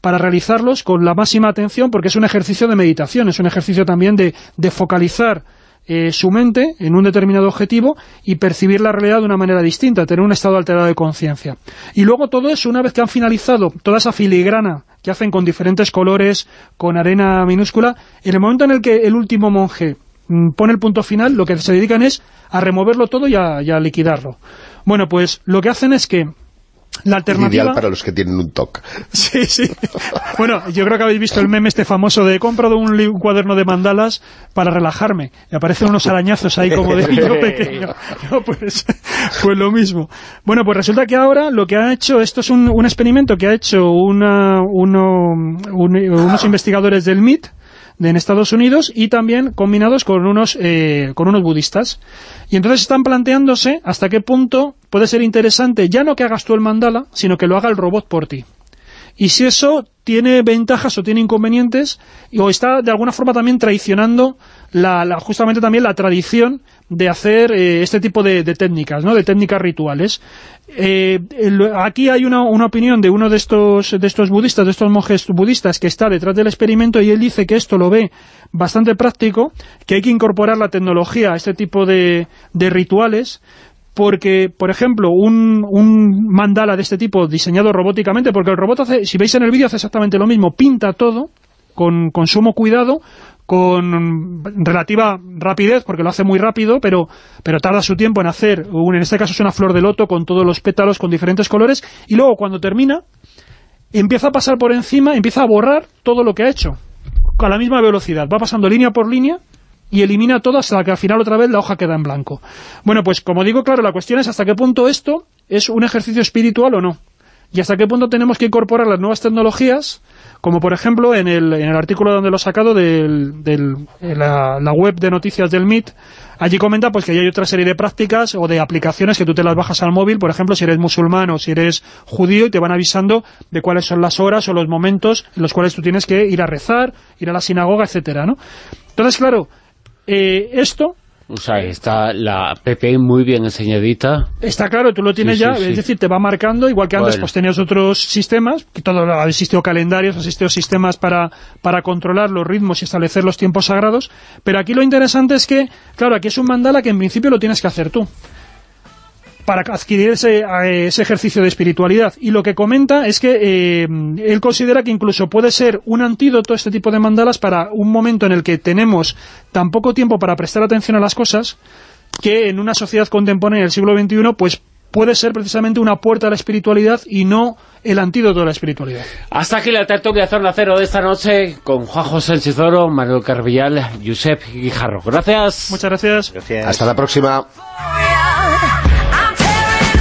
para realizarlos con la máxima atención, porque es un ejercicio de meditación, es un ejercicio también de, de focalizar eh, su mente en un determinado objetivo y percibir la realidad de una manera distinta, tener un estado alterado de conciencia. Y luego todo eso, una vez que han finalizado toda esa filigrana que hacen con diferentes colores, con arena minúscula, en el momento en el que el último monje pone el punto final, lo que se dedican es a removerlo todo y a, y a liquidarlo. Bueno, pues lo que hacen es que la alternativa... Ideal para los que tienen un TOC. Sí, sí. Bueno, yo creo que habéis visto el meme este famoso de he comprado un, cuaderno de mandalas para relajarme. Y aparecen unos arañazos ahí como de niño pequeño. No, pues, pues lo mismo. Bueno, pues resulta que ahora lo que ha hecho, esto es un, un experimento que ha hecho una, uno- un- unos investigadores del MIT, en Estados Unidos y también combinados con unos eh, con unos budistas. Y entonces están planteándose hasta qué punto puede ser interesante ya no que hagas tú el mandala, sino que lo haga el robot por ti. Y si eso tiene ventajas o tiene inconvenientes, o está de alguna forma también traicionando la, la- justamente también la tradición de hacer eh, este tipo de, técnicas, ¿no? de técnicas rituales. Eh, aquí hay una, una opinión de uno de estos, de estos budistas, de estos monjes budistas que está detrás del experimento y él dice que esto lo ve bastante práctico, que hay que incorporar la tecnología a este tipo de, de rituales, porque, por ejemplo, un, un mandala de este tipo diseñado robóticamente, porque el robot hace, si veis en el vídeo hace exactamente lo mismo, pinta todo con, con sumo cuidado, con relativa rapidez, porque lo hace muy rápido, pero, pero tarda su tiempo en hacer, un, en este caso es una flor de loto con todos los pétalos con diferentes colores, y luego cuando termina, empieza a pasar por encima, empieza a borrar todo lo que ha hecho, a la misma velocidad, va pasando línea por línea, y elimina todo hasta que al final otra vez la hoja queda en blanco. Bueno, pues como digo, claro, la cuestión es hasta qué punto esto es un ejercicio espiritual o no. Y hasta qué punto tenemos que incorporar las nuevas tecnologías, como por ejemplo en el, en el artículo donde lo he sacado en la, la web de noticias del MIT, allí comenta pues que hay otra serie de prácticas o de aplicaciones que tú te las bajas al móvil, por ejemplo, si eres musulmán o si eres judío y te van avisando de cuáles son las horas o los momentos en los cuales tú tienes que ir a rezar, ir a la sinagoga, etcétera, ¿no? Entonces, claro, eh, esto O sea, está la PP muy bien enseñadita. Está claro, tú lo tienes Sí, ya, sí. es decir, te va marcando, igual que antes Bueno. pues tenías otros sistemas, que todo ha existido calendarios, ha existido sistemas para, para controlar los ritmos y establecer los tiempos sagrados, pero aquí lo interesante es que, claro, aquí es un mandala que en principio lo tienes que hacer tú para adquirir ese, ese ejercicio de espiritualidad. Y lo que comenta es que eh, él considera que incluso puede ser un antídoto este tipo de mandalas para un momento en el que tenemos tan poco tiempo para prestar atención a las cosas, que en una sociedad contemporánea del siglo XXI, pues puede ser precisamente una puerta a la espiritualidad y no el antídoto de la espiritualidad. Hasta aquí la tertulia Zona Cero de esta noche con Juanjo Sánchez Oro, Manuel Carvillal, Josep Guijarro. Gracias. Muchas gracias. Gracias. Hasta la próxima.